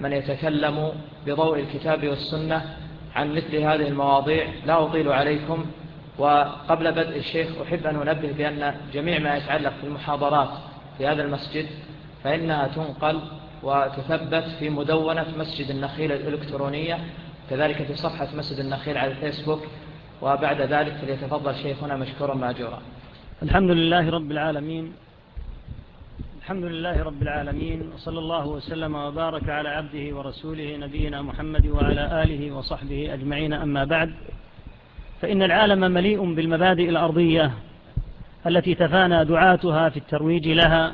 من يتكلم بضوء الكتاب والسنة عن مثل هذه المواضيع لا أطيل عليكم وقبل بدء الشيخ أحب أن أنبه بأن جميع ما يتعلق في المحاضرات في هذا المسجد فإنها تنقل وتثبت في مدونة مسجد النخيل الإلكترونية كذلك في صفحة مسجد النخيل على الفيسبوك وبعد ذلك فليتفضل شيخنا مشكورا ماجورا. الحمد لله رب العالمين الحمد لله رب العالمين وصلى الله وسلم وبارك على عبده ورسوله نبينا محمد وعلى آله وصحبه أجمعين. أما بعد فإن العالم مليء بالمبادئ الأرضية التي تفانى دعاتها في الترويج لها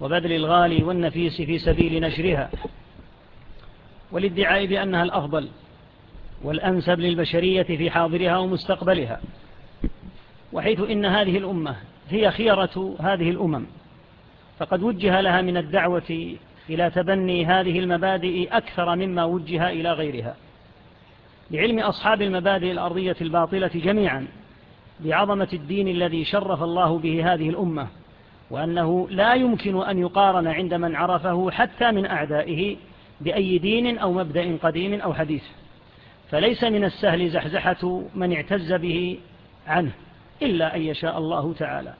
وبذل الغالي والنفيس في سبيل نشرها. والادعاء بأنها الأفضل والأنسب للبشرية في حاضرها ومستقبلها وحيث إن هذه الأمة هي خيرة هذه الأمم. فقد وجه لها من الدعوة إلى تبني هذه المبادئ أكثر مما وجه إلى غيرها. لعلم أصحاب المبادئ الأرضية الباطلة جميعا بعظمة الدين الذي شرف الله به هذه الأمة وأنه لا يمكن أن يقارن عند من عرفه حتى من أعدائه بأي دين أو مبدأ قديم أو حديث. فليس من السهل زحزحة من اعتز به عنه إلا أن يشاء الله تعالى.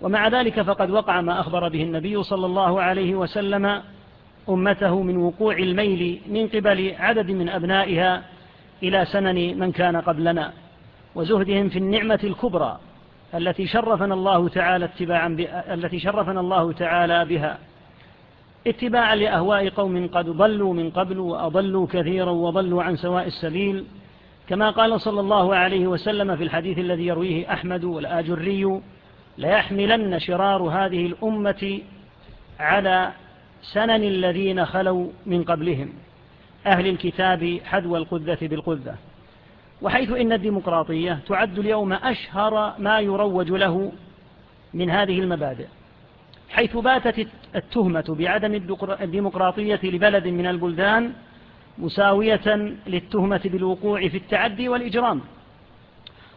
ومع ذلك فقد وقع ما أخبر به النبي صلى الله عليه وسلم أمته من وقوع الميل من قبل عدد من أبنائها إلى سنن من كان قبلنا وزهدهم في النعمة الكبرى التي شرفنا الله تعالى اتباعا ب... التي شرفنا الله تعالى بها. اتباعا لأهواء قوم قد ضلوا من قبل وأضلوا كثيرا وضلوا عن سواء السبيل. كما قال صلى الله عليه وسلم في الحديث الذي يرويه أحمد والآجري ليحملن شرار هذه الأمة على سنن الذين خلوا من قبلهم. أهل الكتاب حدوى القذة بالقذة. وحيث إن الديمقراطية تعد اليوم أشهر ما يروج له من هذه المبادئ. حيث باتت التهمة بعدم الديمقراطية لبلد من البلدان مساوية للتهمة بالوقوع في التعدي والإجرام.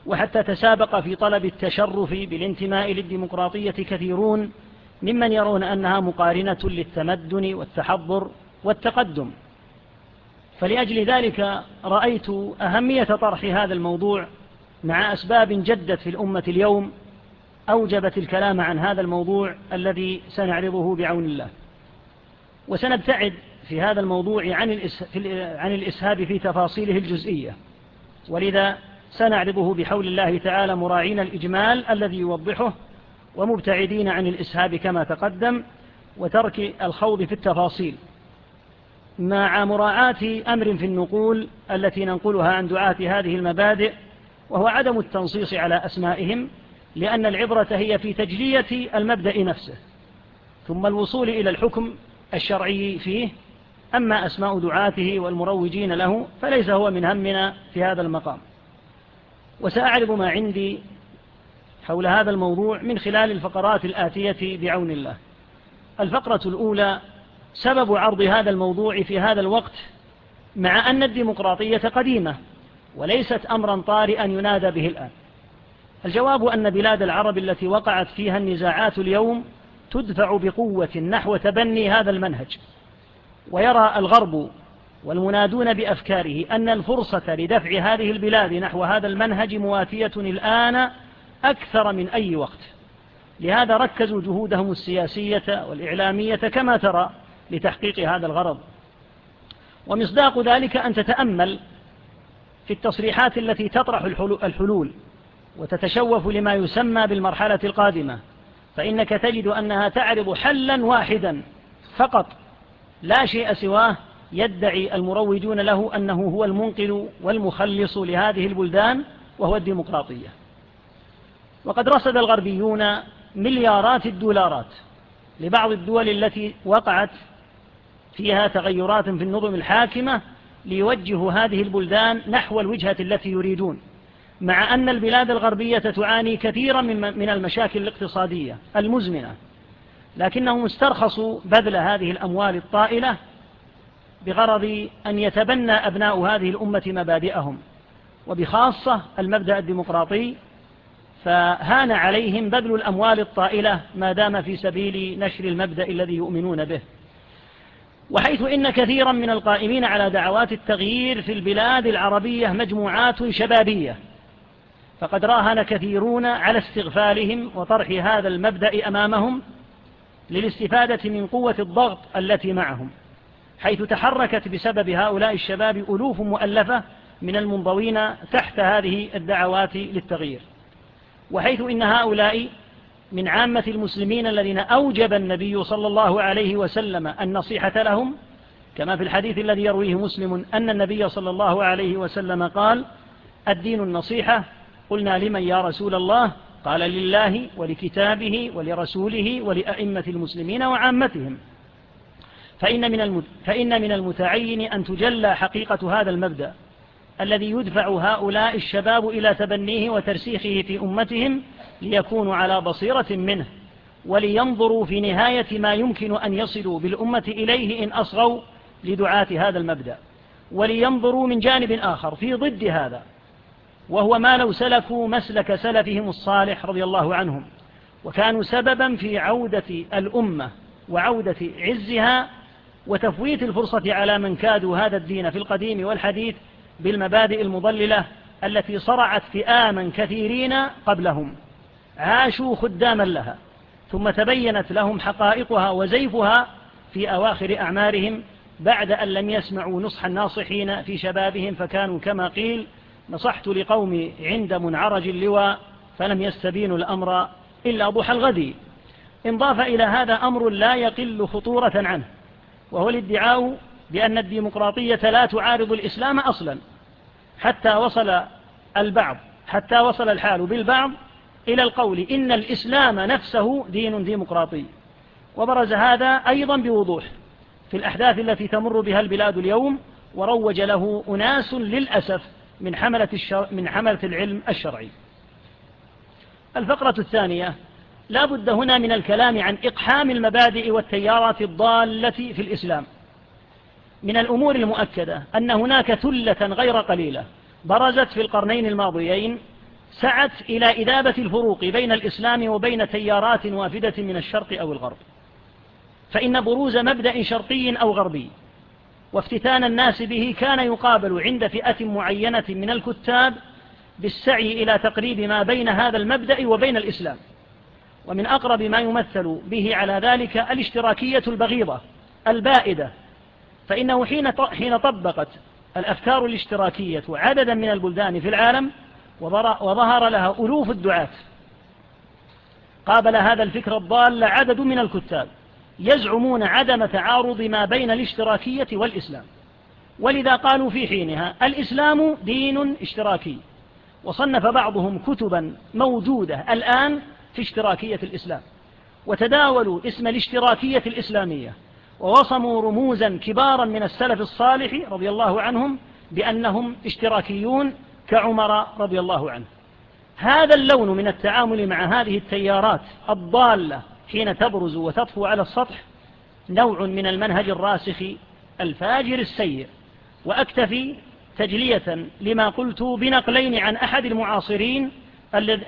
وحتى تسابق في طلب التشرف بالانتماء للديمقراطية كثيرون ممن يرون أنها مقارنة للتمدن والتحضر والتقدم. فلأجل ذلك رأيت أهمية طرح هذا الموضوع مع أسباب جدت في الأمة اليوم أوجبت الكلام عن هذا الموضوع الذي سنعرضه بعون الله. وسنبتعد في هذا الموضوع عن الإسهاب في تفاصيله الجزئية. ولذا سنعرضه بحول الله تعالى مراعين الإجمال الذي يوضحه ومبتعدين عن الإسهاب كما تقدم وترك الخوض في التفاصيل. مع مراعاة أمر في النقول التي ننقلها عن دعاة هذه المبادئ وهو عدم التنصيص على أسمائهم لأن العبرة هي في تجلية المبدأ نفسه ثم الوصول إلى الحكم الشرعي فيه. أما أسماء دعاته والمروجين له فليس هو من همنا في هذا المقام. وسأعرض ما عندي حول هذا الموضوع من خلال الفقرات الآتية بعون الله. الفقرة الأولى سبب عرض هذا الموضوع في هذا الوقت مع أن الديمقراطية قديمة وليست أمرا طارئا ينادى به الآن. الجواب أن بلاد العرب التي وقعت فيها النزاعات اليوم تدفع بقوة نحو تبني هذا المنهج. ويرى الغرب والمنادون بأفكاره أن الفرصة لدفع هذه البلاد نحو هذا المنهج مواتية الآن أكثر من أي وقت. لهذا ركزوا جهودهم السياسية والإعلامية كما ترى لتحقيق هذا الغرض. ومصداق ذلك أن تتأمل في التصريحات التي تطرح الحلول وتتشوف لما يسمى بالمرحلة القادمة. فإنك تجد أنها تعرض حلا واحدا فقط لا شيء سواه يدعي المروجون له أنه هو المنقل والمخلص لهذه البلدان وهو الديمقراطية. وقد رصد الغربيون مليارات الدولارات لبعض الدول التي وقعت فيها تغيرات في النظم الحاكمة ليوجهوا هذه البلدان نحو الوجهة التي يريدون مع أن البلاد الغربية تعاني كثيرا من المشاكل الاقتصادية المزمنة لكنهم استرخصوا بذل هذه الأموال الطائلة بغرض أن يتبنى أبناء هذه الأمة مبادئهم وبخاصة المبدأ الديمقراطي فهان عليهم بذل الأموال الطائلة ما دام في سبيل نشر المبدأ الذي يؤمنون به. وحيث إن كثيرا من القائمين على دعوات التغيير في البلاد العربية مجموعات شبابية فقد راهن كثيرون على استغفالهم وطرح هذا المبدأ أمامهم للاستفادة من قوة الضغط التي معهم. حيث تحركت بسبب هؤلاء الشباب ألوف مؤلفة من المنضوين تحت هذه الدعوات للتغيير. وحيث إن هؤلاء من عامة المسلمين الذين أوجب النبي صلى الله عليه وسلم النصيحة لهم كما في الحديث الذي يرويه مسلم أن النبي صلى الله عليه وسلم قال الدين النصيحة. قلنا لمن يا رسول الله؟ قال لله ولكتابه ولرسوله ولأئمة المسلمين وعامتهم. فإن من, فإن من المتعين أن تجلى حقيقة هذا المبدأ الذي يدفع هؤلاء الشباب إلى تبنيه وترسيخه في أمتهم ليكونوا على بصيرة منه ولينظروا في نهاية ما يمكن أن يصلوا بالأمة إليه إن أصغوا لدعاة هذا المبدأ ولينظروا من جانب آخر في ضد هذا وهو ما لو سلفوا مسلك سلفهم الصالح رضي الله عنهم وكانوا سببا في عودة الأمة وعودة عزها وتفويت الفرصة على من كادوا هذا الدين في القديم والحديث بالمبادئ المضللة التي صرعت فئاما كثيرين قبلهم. عاشوا خداما لها ثم تبينت لهم حقائقها وزيفها في أواخر أعمارهم بعد أن لم يسمعوا نصح الناصحين في شبابهم فكانوا كما قيل نصحت لقومي عند منعرج اللواء فلم يستبينوا الأمر إلا ضحى الغد انضاف إلى هذا أمر لا يقل خطورة عنه. وهو الادعاء بأن الديمقراطية لا تعارض الإسلام أصلا. حتى وصل البعض حتى وصل الحال بالبعض إلى القول إن الإسلام نفسه دين ديمقراطي. وبرز هذا أيضا بوضوح في الأحداث التي تمر بها البلاد اليوم وروج له أناس للأسف من حملة, الشر من حملة العلم الشرعي. الفقرة الثانية لا بد هنا من الكلام عن إقحام المبادئ والتيارات الضالة في الإسلام. من الأمور المؤكدة أن هناك ثلة غير قليلة برزت في القرنين الماضيين سعت إلى إذابة الفروق بين الإسلام وبين تيارات وافدة من الشرق أو الغرب. فإن بروز مبدأ شرقي أو غربي وافتتان الناس به كان يقابل عند فئة معينة من الكتاب بالسعي إلى تقريب ما بين هذا المبدأ وبين الإسلام. ومن أقرب ما يمثل به على ذلك الاشتراكية البغيضة البائدة. فإنه حين حين طبقت الأفكار الاشتراكية عددا من البلدان في العالم وظهر لها ألوف الدعاة. قابل هذا الفكر الضال عدد من الكتاب يزعمون عدم تعارض ما بين الاشتراكية والإسلام. ولذا قالوا في حينها الإسلام دين اشتراكي. وصنف بعضهم كتبا موجودة الآن في اشتراكية الإسلام وتداولوا اسم الاشتراكية الإسلامية ووصموا رموزا كبارا من السلف الصالح رضي الله عنهم بأنهم اشتراكيون كعمر رضي الله عنه. هذا اللون من التعامل مع هذه التيارات الضالة حين تبرز وتطفو على السطح نوع من المنهج الراسخ الفاجر السيء وأكتفي تجلية لما قلت بنقلين عن أحد المعاصرين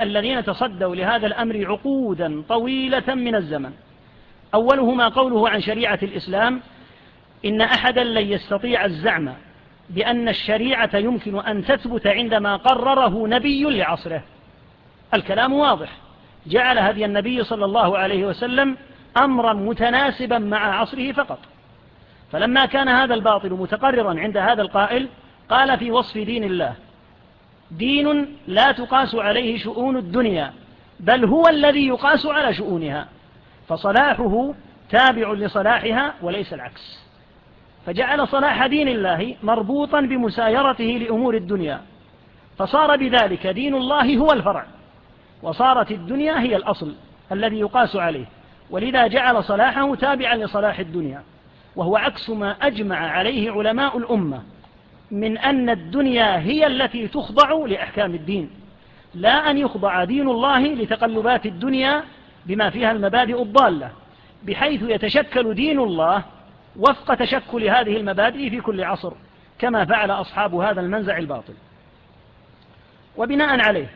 الذين تصدوا لهذا الأمر عقودا طويلة من الزمن. أولهما قوله عن شريعة الإسلام إن أحدا لن يستطيع الزعم بأن الشريعة يمكن أن تثبت عندما قرره نبي لعصره. الكلام واضح. جعل هدي النبي صلى الله عليه وسلم أمرا متناسبا مع عصره فقط. فلما كان هذا الباطل متقررا عند هذا القائل قال في وصف دين الله دين لا تقاس عليه شؤون الدنيا بل هو الذي يقاس على شؤونها فصلاحه تابع لصلاحها وليس العكس. فجعل صلاح دين الله مربوطا بمسايرته لأمور الدنيا فصار بذلك دين الله هو الفرع وصارت الدنيا هي الأصل الذي يقاس عليه ولذا جعل صلاحه تابعا لصلاح الدنيا وهو عكس ما أجمع عليه علماء الأمة. من أن الدنيا هي التي تخضع لأحكام الدين. لا أن يخضع دين الله لتقلبات الدنيا بما فيها المبادئ الضالة بحيث يتشكل دين الله وفق تشكل هذه المبادئ في كل عصر كما فعل أصحاب هذا المنزع الباطل. وبناء عليه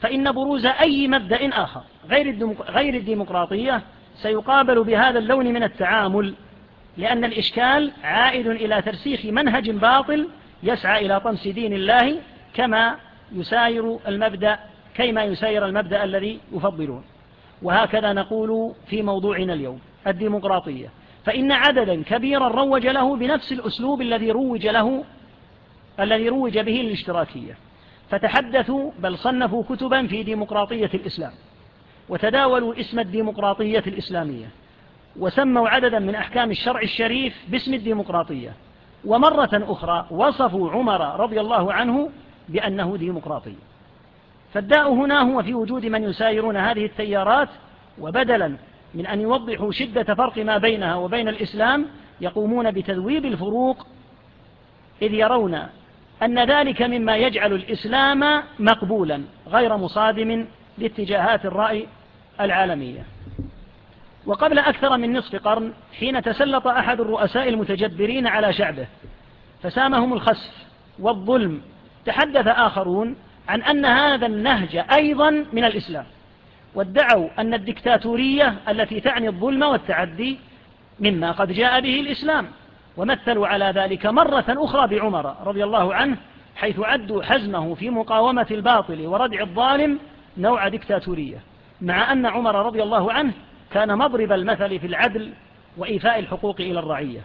فإن بروز أي مبدأ آخر غير الديمقراطية سيقابل بهذا اللون من التعامل لأن الإشكال عائد إلى ترسيخ منهج باطل يسعى إلى طمس دين الله كما يساير المبدأ كيما يساير المبدأ الذي يفضلون. وهكذا نقول في موضوعنا اليوم الديمقراطية. فإن عددا كبيرا روج له بنفس الأسلوب الذي روج له الذي روج به الاشتراكية. فتحدثوا بل صنفوا كتبا في ديمقراطية الإسلام. وتداولوا اسم الديمقراطية الإسلامية. وسموا عددا من أحكام الشرع الشريف باسم الديمقراطية. ومرة أخرى وصفوا عمر رضي الله عنه بأنه ديمقراطي. فالداء هنا هو في وجود من يسايرون هذه التيارات وبدلا من أن يوضحوا شدة فرق ما بينها وبين الإسلام يقومون بتذويب الفروق إذ يرون أن ذلك مما يجعل الإسلام مقبولا غير مصادم لاتجاهات الرأي العالمية. وقبل أكثر من نصف قرن حين تسلط أحد الرؤساء المتجبرين على شعبه فسامهم الخسف والظلم. تحدث آخرون عن أن هذا النهج أيضا من الإسلام وادعوا أن الدكتاتورية التي تعني الظلم والتعدي مما قد جاء به الإسلام ومثلوا على ذلك مرة أخرى بعمر رضي الله عنه حيث عدوا حزمه في مقاومة الباطل وردع الظالم نوع دكتاتورية مع أن عمر رضي الله عنه كان مضرب المثل في العدل وإيفاء الحقوق إلى الرعية.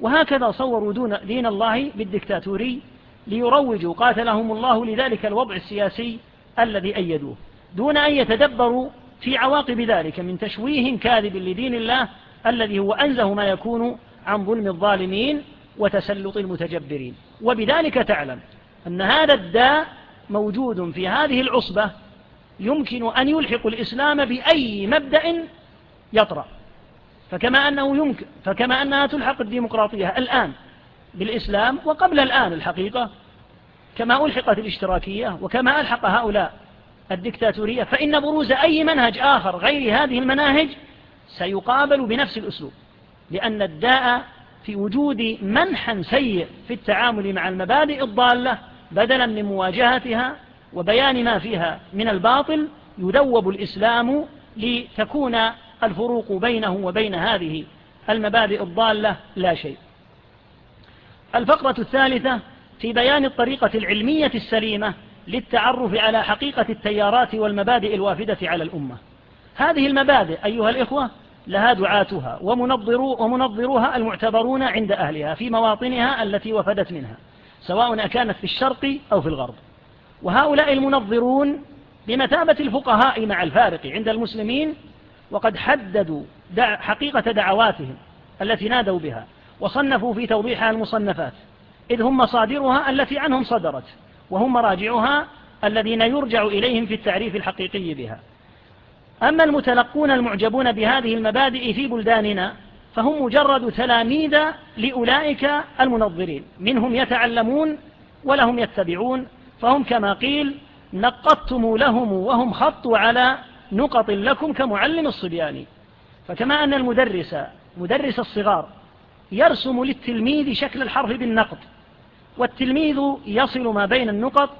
وهكذا صوروا دون دين الله بالدكتاتوري ليروجوا قاتلهم الله لذلك الوضع السياسي الذي أيدوه. دون أن يتدبروا في عواقب ذلك من تشويه كاذب لدين الله الذي هو أنزه ما يكون عن ظلم الظالمين وتسلط المتجبرين. وبذلك تعلم أن هذا الداء موجود في هذه العصبة يمكن أن يلحق الإسلام بأي مبدأ يطرأ. فكما أنه يمكن فكما أنها تلحق الديمقراطية الآن بالإسلام وقبل الآن الحقيقة. كما ألحقت الاشتراكية وكما ألحق هؤلاء الدكتاتورية فإن بروز أي منهج آخر غير هذه المناهج سيقابل بنفس الأسلوب. لأن الداء في وجود منحا سيء في التعامل مع المبادئ الضالة بدلا من مواجهتها وبيان ما فيها من الباطل يدوب الإسلام لتكون الفروق بينه وبين هذه المبادئ الضالة لا شيء. الفقرة الثالثة في بيان الطريقة العلمية السليمة للتعرف على حقيقة التيارات والمبادئ الوافدة على الأمة. هذه المبادئ أيها الإخوة لها دعاتها ومنظرو ومنظروها المعتبرون عند أهلها في مواطنها التي وفدت منها سواء أكانت في الشرق أو في الغرب. وهؤلاء المنظرون بمثابة الفقهاء مع الفارق عند المسلمين وقد حددوا حقيقة دعواتهم التي نادوا بها وصنفوا في توضيحها المصنفات إذ هم مصادرها التي عنهم صدرت وهم مراجعها الذين يرجع إليهم في التعريف الحقيقي بها. أما المتلقون المعجبون بهذه المبادئ في بلداننا فهم مجرد تلاميذ لأولئك المنظرين منهم يتعلمون ولهم يتبعون فهم كما قيل نقضتم لهم وهم خطوا على نقط لكم كمعلم الصبيان. فكما أن المدرس مدرس الصغار يرسم للتلميذ شكل الحرف بالنقط والتلميذ يصل ما بين النقط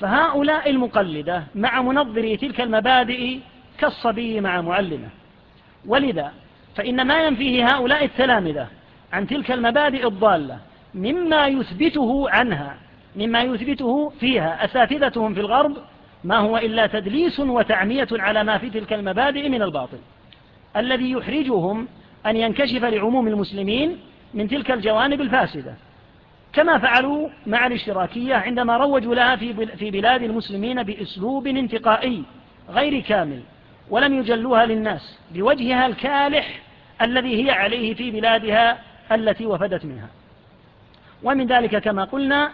فهؤلاء المقلدة مع منظري تلك المبادئ كالصبي مع معلمه. ولذا فإن ما ينفيه هؤلاء التلامذة عن تلك المبادئ الضالة مما يثبته عنها مما يثبته فيها أساتذتهم في الغرب ما هو إلا تدليس وتعمية على ما في تلك المبادئ من الباطل الذي يحرجهم أن ينكشف لعموم المسلمين من تلك الجوانب الفاسدة. كما فعلوا مع الاشتراكية عندما روجوا لها في بلاد المسلمين بأسلوب انتقائي غير كامل ولم يجلوها للناس بوجهها الكالح الذي هي عليه في بلادها التي وفدت منها. ومن ذلك كما قلنا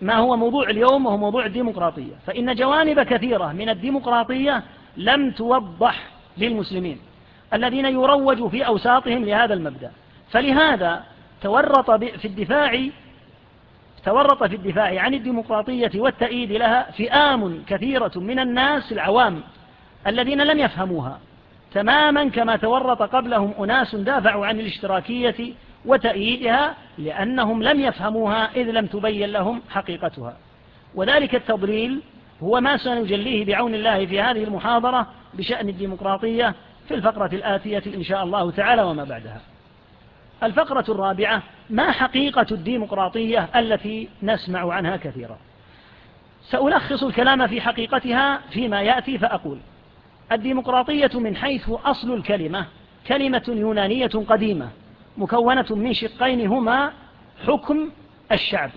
ما هو موضوع اليوم وهو موضوع الديمقراطية. فإن جوانب كثيرة من الديمقراطية لم توضح للمسلمين الذين يروج في أوساطهم لهذا المبدأ. فلهذا تورط في الدفاع تورط في الدفاع عن الديمقراطية والتأييد لها فئام كثيرة من الناس العوام الذين لم يفهموها. تماما كما تورط قبلهم أناس دافعوا عن الاشتراكية وتأييدها لأنهم لم يفهموها إذ لم تبين لهم حقيقتها. وذلك التضليل هو ما سنجليه بعون الله في هذه المحاضرة بشأن الديمقراطية في الفقرة الآتية إن شاء الله تعالى وما بعدها. الفقرة الرابعة ما حقيقة الديمقراطية التي نسمع عنها كثيرا؟ سألخص الكلام في حقيقتها فيما يأتي فأقول الديمقراطية من حيث أصل الكلمة كلمة يونانية قديمة مكونة من شقين هما حكم الشعب.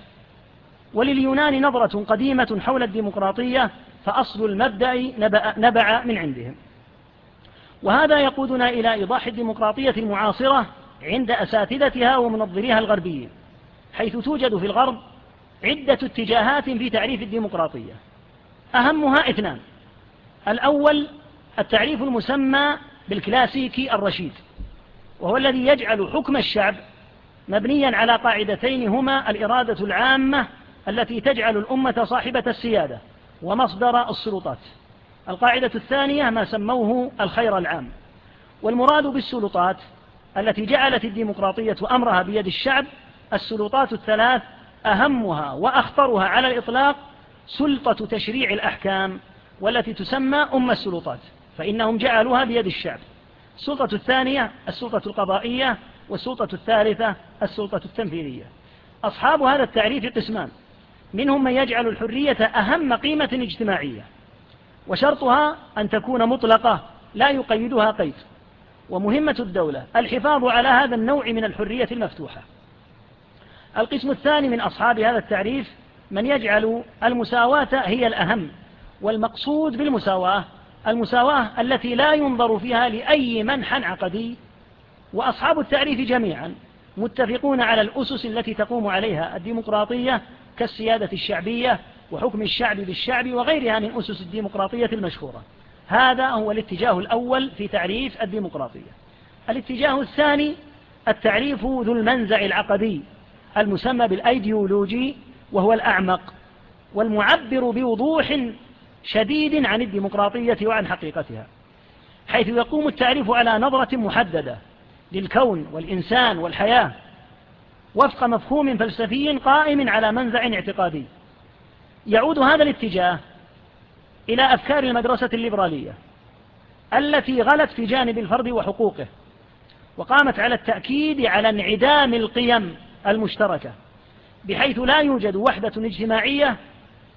ولليونان نظرة قديمة حول الديمقراطية فأصل المبدأ نبع من عندهم. وهذا يقودنا إلى إيضاح الديمقراطية المعاصرة عند أساتذتها ومنظريها الغربيين حيث توجد في الغرب عدة اتجاهات في تعريف الديمقراطية. أهمها اثنان. الأول التعريف المسمى بالكلاسيكي الرشيد. وهو الذي يجعل حكم الشعب مبنيا على قاعدتين هما الإرادة العامة التي تجعل الأمة صاحبة السيادة ومصدر السلطات. القاعدة الثانية ما سموه الخير العام. والمراد بالسلطات التي جعلت الديمقراطية أمرها بيد الشعب السلطات الثلاث أهمها وأخطرها على الإطلاق سلطة تشريع الأحكام والتي تسمى أم السلطات فإنهم جعلوها بيد الشعب. السلطة الثانية السلطة القضائية والسلطة الثالثة السلطة التنفيذية أصحاب هذا التعريف قسمان. منهم من يجعل الحرية أهم قيمة اجتماعية وشرطها أن تكون مطلقة لا يقيدها قيد. ومهمة الدولة الحفاظ على هذا النوع من الحرية المفتوحة. القسم الثاني من أصحاب هذا التعريف من يجعل المساواة هي الأهم والمقصود بالمساواة المساواة التي لا ينظر فيها لأي منحا عقدي وأصحاب التعريف جميعا متفقون على الأسس التي تقوم عليها الديمقراطية كالسيادة الشعبية وحكم الشعب بالشعب وغيرها من أسس الديمقراطية المشهورة. هذا هو الاتجاه الأول في تعريف الديمقراطية. الاتجاه الثاني التعريف ذو المنزع العقدي المسمى بالأيديولوجي وهو الأعمق والمعبر بوضوح شديد عن الديمقراطية وعن حقيقتها حيث يقوم التعريف على نظرة محددة للكون والإنسان والحياة وفق مفهوم فلسفي قائم على منزع اعتقادي. يعود هذا الاتجاه إلى أفكار المدرسة الليبرالية التي غلت في جانب الفرد وحقوقه وقامت على التأكيد على انعدام القيم المشتركة بحيث لا يوجد وحدة اجتماعية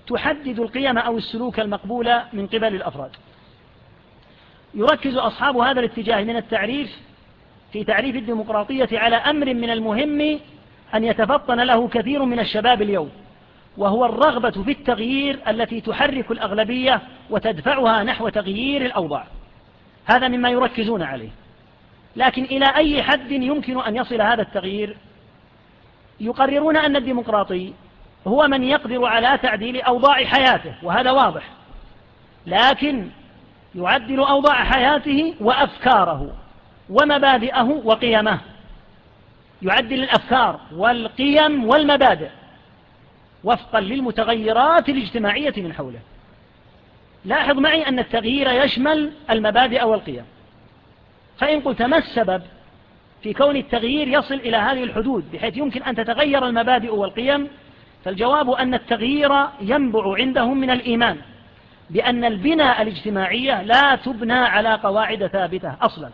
تحدد القيم أو السلوك المقبول من قبل الأفراد. يركز أصحاب هذا الاتجاه من التعريف في تعريف الديمقراطية على أمر من المهم أن يتفطن له كثير من الشباب اليوم وهو الرغبة في التغيير التي تحرك الأغلبية وتدفعها نحو تغيير الأوضاع. هذا مما يركزون عليه. لكن إلى أي حد يمكن أن يصل هذا التغيير؟ يقررون أن الديمقراطي هو من يقدر على تعديل أوضاع حياته وهذا واضح. لكن يعدل أوضاع حياته وأفكاره ومبادئه وقيمه. يعدل الأفكار والقيم والمبادئ وفقا للمتغيرات الاجتماعية من حوله. لاحظ معي أن التغيير يشمل المبادئ والقيم. فإن قلت ما السبب في كون التغيير يصل إلى هذه الحدود بحيث يمكن أن تتغير المبادئ والقيم فالجواب أن التغيير ينبع عندهم من الإيمان بأن البناء الاجتماعية لا تبنى على قواعد ثابتة أصلا.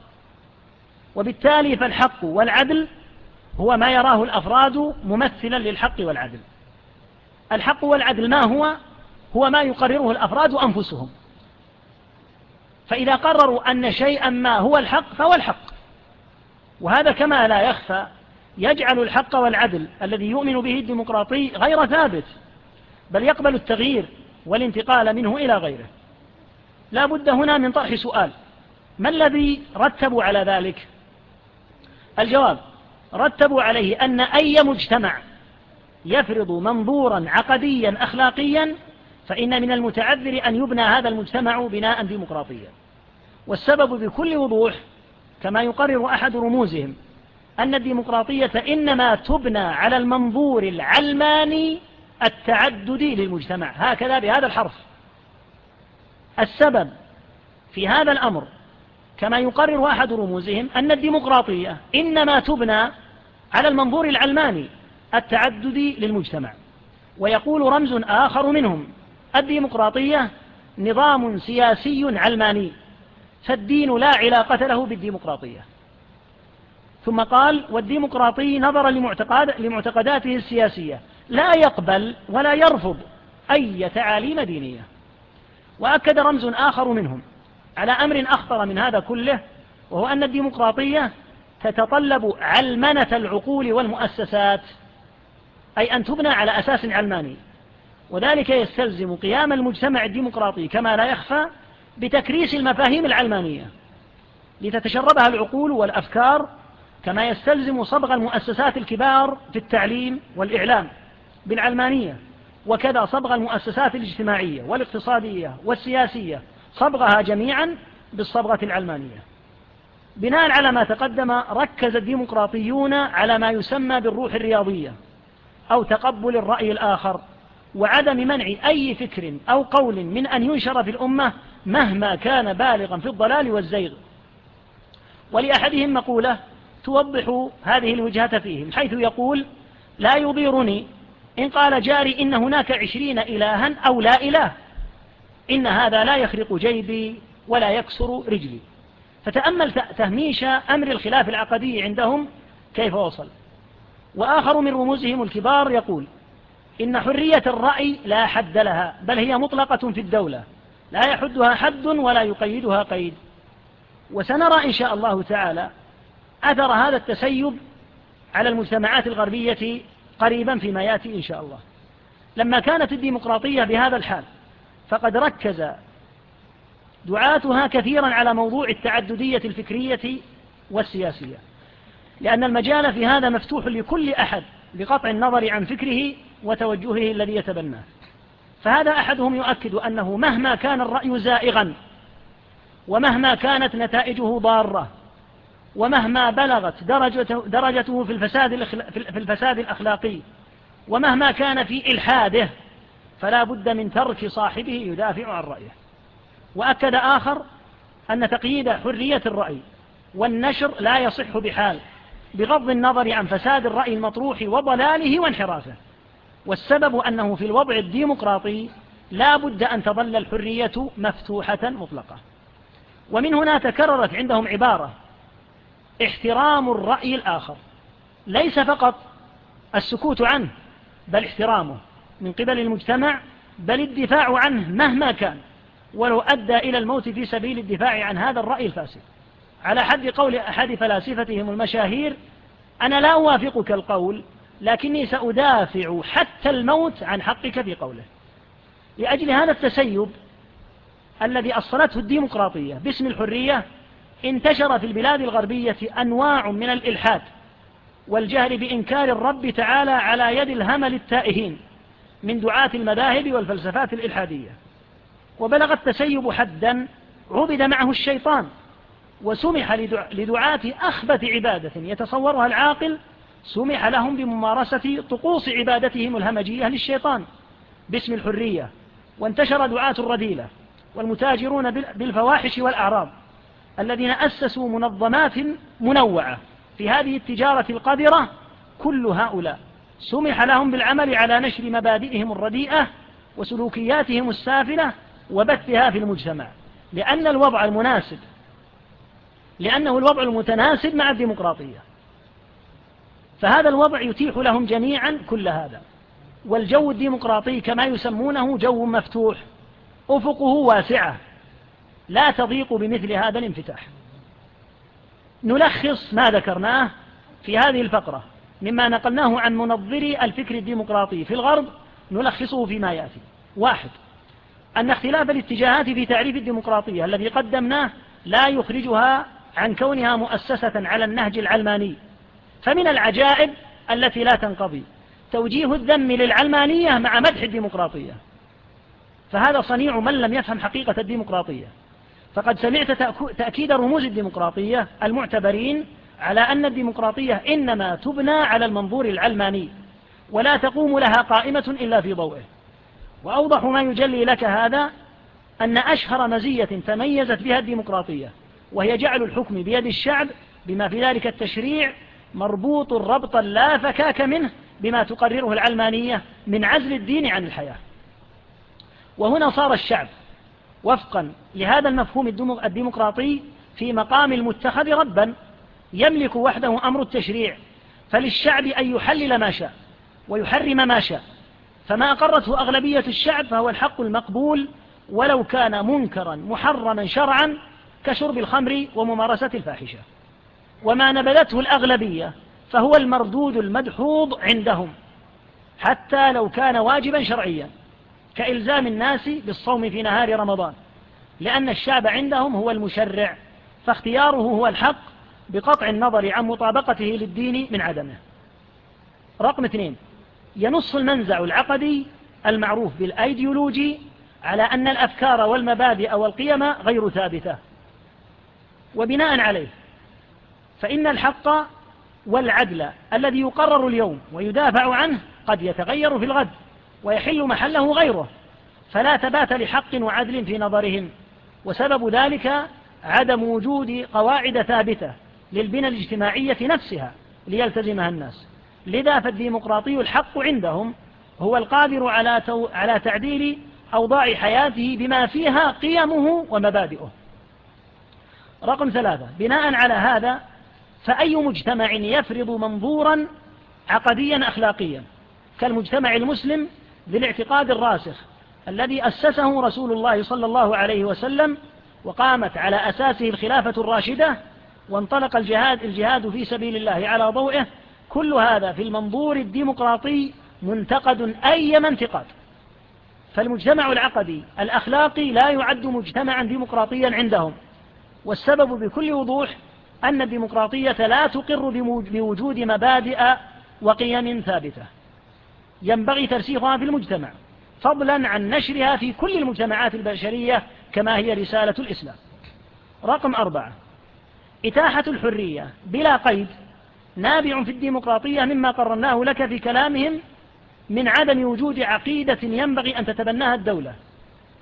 وبالتالي فالحق والعدل هو ما يراه الأفراد ممثلا للحق والعدل. الحق والعدل ما هو؟ هو ما يقرره الأفراد أنفسهم. فإذا قرروا أن شيئا ما هو الحق فهو الحق. وهذا كما لا يخفى يجعل الحق والعدل الذي يؤمن به الديمقراطي غير ثابت بل يقبل التغيير والانتقال منه إلى غيره. لا بد هنا من طرح سؤال. ما الذي رتبوا على ذلك؟ الجواب رتبوا عليه أن أي مجتمع يفرض منظورا عقديا أخلاقيا فإن من المتعذر أن يبنى هذا المجتمع بناء ديمقراطيا. والسبب بكل وضوح كما يقرر أحد رموزهم. أن الديمقراطية إنما تبنى على المنظور العلماني التعددي للمجتمع. هكذا بهذا الحرف. السبب في هذا الأمر كما يقرر أحد رموزهم أن الديمقراطية إنما تبنى على المنظور العلماني التعددي للمجتمع. ويقول رمز آخر منهم الديمقراطية نظام سياسي علماني فالدين لا علاقة له بالديمقراطية. ثم قال والديمقراطي نظرا لمعتقد لمعتقداته السياسية. لا يقبل ولا يرفض أي تعاليم دينية. وأكد رمز آخر منهم على أمر أخطر من هذا كله وهو أن الديمقراطية تتطلب علمنة العقول والمؤسسات أي أن تبنى على أساس علماني. وذلك يستلزم قيام المجتمع الديمقراطي كما لا يخفى بتكريس المفاهيم العلمانية لتتشربها العقول والأفكار كما يستلزم صبغ المؤسسات الكبار في التعليم والإعلام بالعلمانية وكذا صبغ المؤسسات الاجتماعية والاقتصادية والسياسية صبغها جميعا بالصبغة العلمانية. بناء على ما تقدم ركز الديمقراطيون على ما يسمى بالروح الرياضية أو تقبل الرأي الآخر وعدم منع أي فكر أو قول من أن ينشر في الأمة مهما كان بالغا في الضلال والزيغ. ولأحدهم مقولة توضح هذه الوجهة فيه حيث يقول لا يضيرني إن قال جاري إن هناك عشرين إلها أو لا إله إن هذا لا يخرق جيبي ولا يكسر رجلي. فتأمل تهميش أمر الخلاف العقدي عندهم كيف وصل. وآخر من رموزهم الكبار يقول إن حرية الرأي لا حد لها بل هي مطلقة في الدولة لا يحدها حد ولا يقيدها قيد. وسنرى إن شاء الله تعالى أثر هذا التسيب على المجتمعات الغربية قريبا فيما يأتي إن شاء الله. لما كانت الديمقراطية بهذا الحال فقد ركز دعاتها كثيرا على موضوع التعددية الفكرية والسياسية. لأن المجال في هذا مفتوح لكل أحد بقطع النظر عن فكره وتوجهه الذي يتبناه. فهذا أحدهم يؤكد أنه مهما كان الرأي زائغا ومهما كانت نتائجه ضارة ومهما بلغت درجته, درجته في, الفساد في الفساد الأخلاقي ومهما كان في إلحاده فلا بد من ترك صاحبه يدافع عن رأيه. وأكد آخر أن تقييد حرية الرأي والنشر لا يصح بحال بغض النظر عن فساد الرأي المطروح وضلاله وانحرافه. والسبب أنه في الوضع الديمقراطي لا بد أن تظل الحرية مفتوحة مطلقة. ومن هنا تكررت عندهم عبارة احترام الرأي الآخر. ليس فقط السكوت عنه بل احترامه من قبل المجتمع بل الدفاع عنه مهما كان. ولو أدى إلى الموت في سبيل الدفاع عن هذا الرأي الفاسد. على حد قول أحد فلاسفتهم المشاهير أنا لا أوافقك القول لكني سأدافع حتى الموت عن حقك في قوله. لأجل هذا التسيب الذي أصلته الديمقراطية باسم الحرية انتشر في البلاد الغربية أنواع من الإلحاد والجهل بإنكار الرب تعالى على يد الهمل التائهين من دعاة المذاهب والفلسفات الإلحادية. وبلغ التسيب حدا عبد معه الشيطان وسمح لدعاة أخبث عبادة يتصورها العاقل سمح لهم بممارسة طقوس عبادتهم الهمجية للشيطان باسم الحرية. وانتشر دعاة الرذيلة والمتاجرون بالفواحش والأعراض. الذين أسسوا منظمات منوعة. في هذه التجارة القذرة كل هؤلاء سمح لهم بالعمل على نشر مبادئهم الرديئة وسلوكياتهم السافلة وبثها في المجتمع. لأن الوضع المناسب لأنه الوضع المتناسب مع الديمقراطية. فهذا الوضع يتيح لهم جميعا كل هذا. والجو الديمقراطي كما يسمونه جو مفتوح أفقه واسعة. لا تضيق بمثل هذا الانفتاح. نلخص ما ذكرناه في هذه الفقرة مما نقلناه عن منظري الفكر الديمقراطي في الغرب نلخصه فيما يأتي. واحد أن اختلاف الاتجاهات في تعريف الديمقراطية الذي قدمناه لا يخرجها عن كونها مؤسسة على النهج العلماني. فمن العجائب التي لا تنقضي توجيه الذم للعلمانية مع مدح الديمقراطية. فهذا صنيع من لم يفهم حقيقة الديمقراطية. فقد سمعت تأكيد رموز الديمقراطية المعتبرين على أن الديمقراطية إنما تبنى على المنظور العلماني ولا تقوم لها قائمة إلا في ضوئه. وأوضح ما يجلي لك هذا أن أشهر مزية تميزت بها الديمقراطية وهي جعل الحكم بيد الشعب بما في ذلك التشريع مربوط ربطا لا فكاك منه بما تقرره العلمانية من عزل الدين عن الحياة. وهنا صار الشعب وفقا لهذا المفهوم الديمقراطي في مقام المتخذ ربا يملك وحده أمر التشريع فللشعب أن يحلل ما شاء ويحرم ما شاء فما أقرته أغلبية الشعب فهو الحق المقبول ولو كان منكرا محرما شرعا كشرب الخمر وممارسة الفاحشة. وما نبذته الأغلبية فهو المردود المدحوض عندهم حتى لو كان واجبا شرعيا. كإلزام الناس بالصوم في نهار رمضان لأن الشعب عندهم هو المشرع فاختياره هو الحق بقطع النظر عن مطابقته للدين من عدمه. رقم اثنين ينص المنزع العقدي المعروف بالأيديولوجي على أن الأفكار والمبادئ والقيم غير ثابتة. وبناء عليه فإن الحق والعدل الذي يقرر اليوم ويدافع عنه قد يتغير في الغد. ويحل محله غيره. فلا تبات لحق وعدل في نظرهم. وسبب ذلك عدم وجود قواعد ثابتة للبنى الاجتماعية نفسها ليلتزمها الناس. لذا فالديمقراطي الحق عندهم هو القادر على على تعديل أوضاع حياته بما فيها قيمه ومبادئه. رقم ثلاثة بناء على هذا فأي مجتمع يفرض منظورا عقديا أخلاقيا؟ كالمجتمع المسلم بالاعتقاد الراسخ الذي أسسه رسول الله صلى الله عليه وسلم وقامت على أساسه الخلافة الراشدة وانطلق الجهاد, الجهاد في سبيل الله على ضوئه. كل هذا في المنظور الديمقراطي منتقد أي منتقد فالمجتمع العقدي الأخلاقي لا يعد مجتمعا ديمقراطيا عندهم. والسبب بكل وضوح أن الديمقراطية لا تقر بوجود مبادئ وقيم ثابتة. ينبغي ترسيخها في المجتمع فضلا عن نشرها في كل المجتمعات البشرية كما هي رسالة الإسلام. رقم أربعة إتاحة الحرية بلا قيد نابع في الديمقراطية مما قررناه لك في كلامهم من عدم وجود عقيدة ينبغي أن تتبناها الدولة.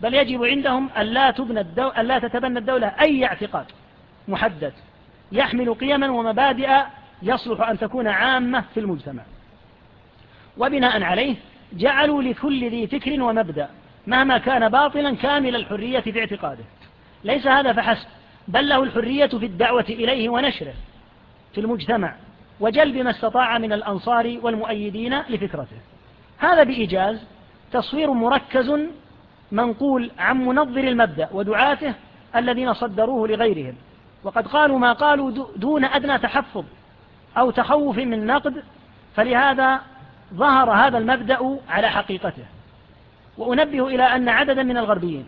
بل يجب عندهم ألا, تبنى الدو... ألا تتبنى الدولة أي اعتقاد محدد يحمل قيما ومبادئ يصلح أن تكون عامة في المجتمع. وبناء عليه جعلوا لكل ذي فكر ومبدأ مهما كان باطلا كامل الحرية في اعتقاده ليس هذا فحسب بل له الحرية في الدعوة إليه ونشره في المجتمع وجلب ما استطاع من الأنصار والمؤيدين لفكرته. هذا بإيجاز تصوير مركز منقول عن منظر المبدأ ودعاته الذين صدروه لغيرهم. وقد قالوا ما قالوا دون أدنى تحفظ أو تخوف من نقد فلهذا ظهر هذا المبدأ على حقيقته. وأنبه إلى أن عددا من الغربيين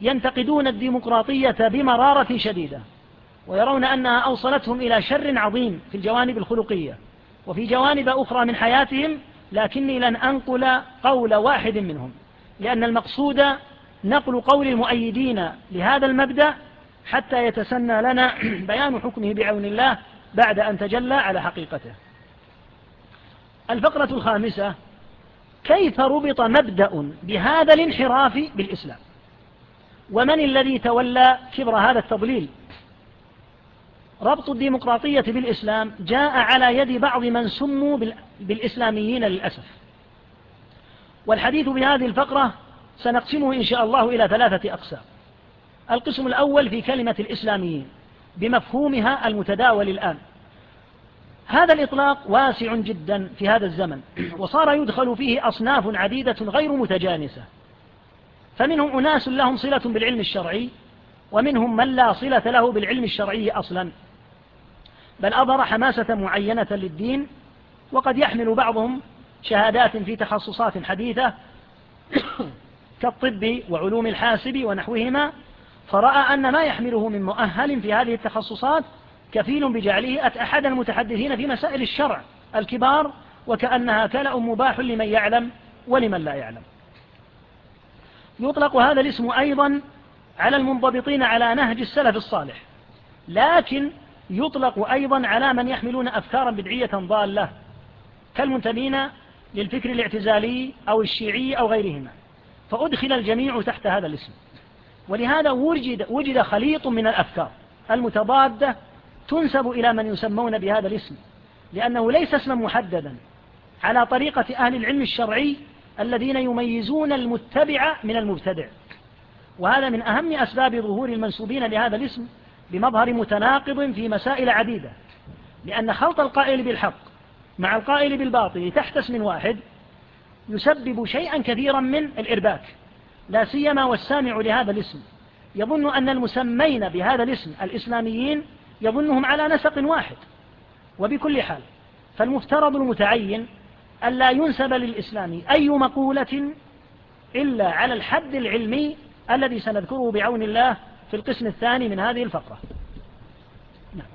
ينتقدون الديمقراطية بمرارة شديدة ويرون أنها أوصلتهم إلى شر عظيم في الجوانب الخلقية وفي جوانب أخرى من حياتهم لكني لن أنقل قول واحد منهم لأن المقصود نقل قول المؤيدين لهذا المبدأ حتى يتسنى لنا بيان حكمه بعون الله بعد أن تجلى على حقيقته. الفقرة الخامسة كيف ربط مبدأ بهذا الانحراف بالإسلام؟ ومن الذي تولى كبر هذا التضليل؟ ربط الديمقراطية بالإسلام جاء على يد بعض من سموا بالإسلاميين للأسف. والحديث بهذه الفقرة سنقسمه إن شاء الله إلى ثلاثة أقسام. القسم الأول في كلمة الإسلاميين بمفهومها المتداول الآن. هذا الإطلاق واسع جدا في هذا الزمن وصار يدخل فيه أصناف عديدة غير متجانسة. فمنهم أناس لهم صلة بالعلم الشرعي ومنهم من لا صلة له بالعلم الشرعي أصلا. بل أظهر حماسة معينة للدين وقد يحمل بعضهم شهادات في تخصصات حديثة كالطب وعلوم الحاسب ونحوهما فرأى أن ما يحمله من مؤهل في هذه التخصصات كفيل بجعله أحد المتحدثين في مسائل الشرع الكبار وكأنها كلأ مباح لمن يعلم ولمن لا يعلم. يطلق هذا الاسم أيضا على المنضبطين على نهج السلف الصالح لكن يطلق أيضا على من يحملون أفكارا بدعية ضالة كالمنتمين للفكر الاعتزالي أو الشيعي أو غيرهما. فأدخل الجميع تحت هذا الاسم. ولهذا وجد, وجد خليط من الأفكار المتضادة تنسب إلى من يسمون بهذا الاسم لأنه ليس اسما محددا على طريقة أهل العلم الشرعي الذين يميزون المتبع من المبتدع. وهذا من أهم أسباب ظهور المنسوبين لهذا الاسم بمظهر متناقض في مسائل عديدة لأن خلط القائل بالحق مع القائل بالباطل تحت اسم واحد يسبب شيئا كثيرا من الإرباك لا سيما والسامع لهذا الاسم. يظن أن المسمين بهذا الاسم الإسلاميين يظنهم على نسق واحد. وبكل حال فالمفترض المتعين ألا ينسب للإسلام أي مقولة إلا على الحد العلمي الذي سنذكره بعون الله في القسم الثاني من هذه الفقرة. نعم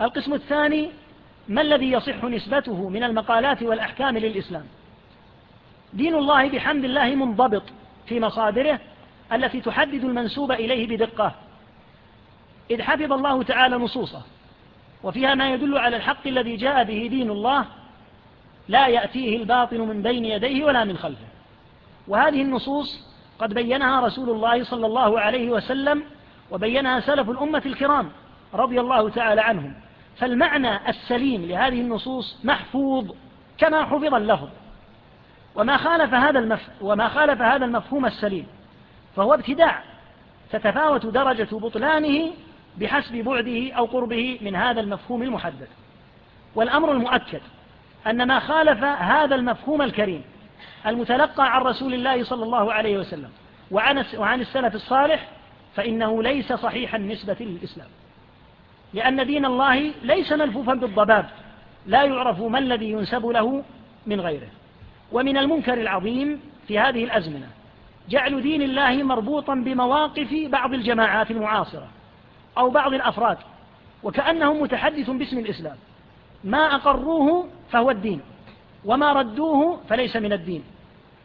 القسم الثاني ما الذي يصح نسبته من المقالات والأحكام للإسلام؟ دين الله بحمد الله منضبط في مصادره التي تحدد المنسوب إليه بدقة. إذ حفظ الله تعالى نصوصه وفيها ما يدل على الحق الذي جاء به دين الله لا يأتيه الباطل من بين يديه ولا من خلفه. وهذه النصوص قد بينها رسول الله صلى الله عليه وسلم وبينها سلف الأمة الكرام رضي الله تعالى عنهم. فالمعنى السليم لهذه النصوص محفوظ كما حفظ اللفظ. وما خالف هذا المف... وما خالف هذا المفهوم السليم فهو ابتداع تتفاوت درجة بطلانه بحسب بعده أو قربه من هذا المفهوم المحدد والأمر المؤكد أن ما خالف هذا المفهوم الكريم المتلقى عن رسول الله صلى الله عليه وسلم وعن السلف الصالح فإنه ليس صحيحا نسبة للإسلام. لأن دين الله ليس ملفوفا بالضباب لا يعرف ما الذي ينسب له من غيره. ومن المنكر العظيم في هذه الأزمنة جعل دين الله مربوطا بمواقف بعض الجماعات المعاصرة. أو بعض الأفراد وكأنهم متحدث باسم الإسلام. ما أقروه فهو الدين وما ردوه فليس من الدين.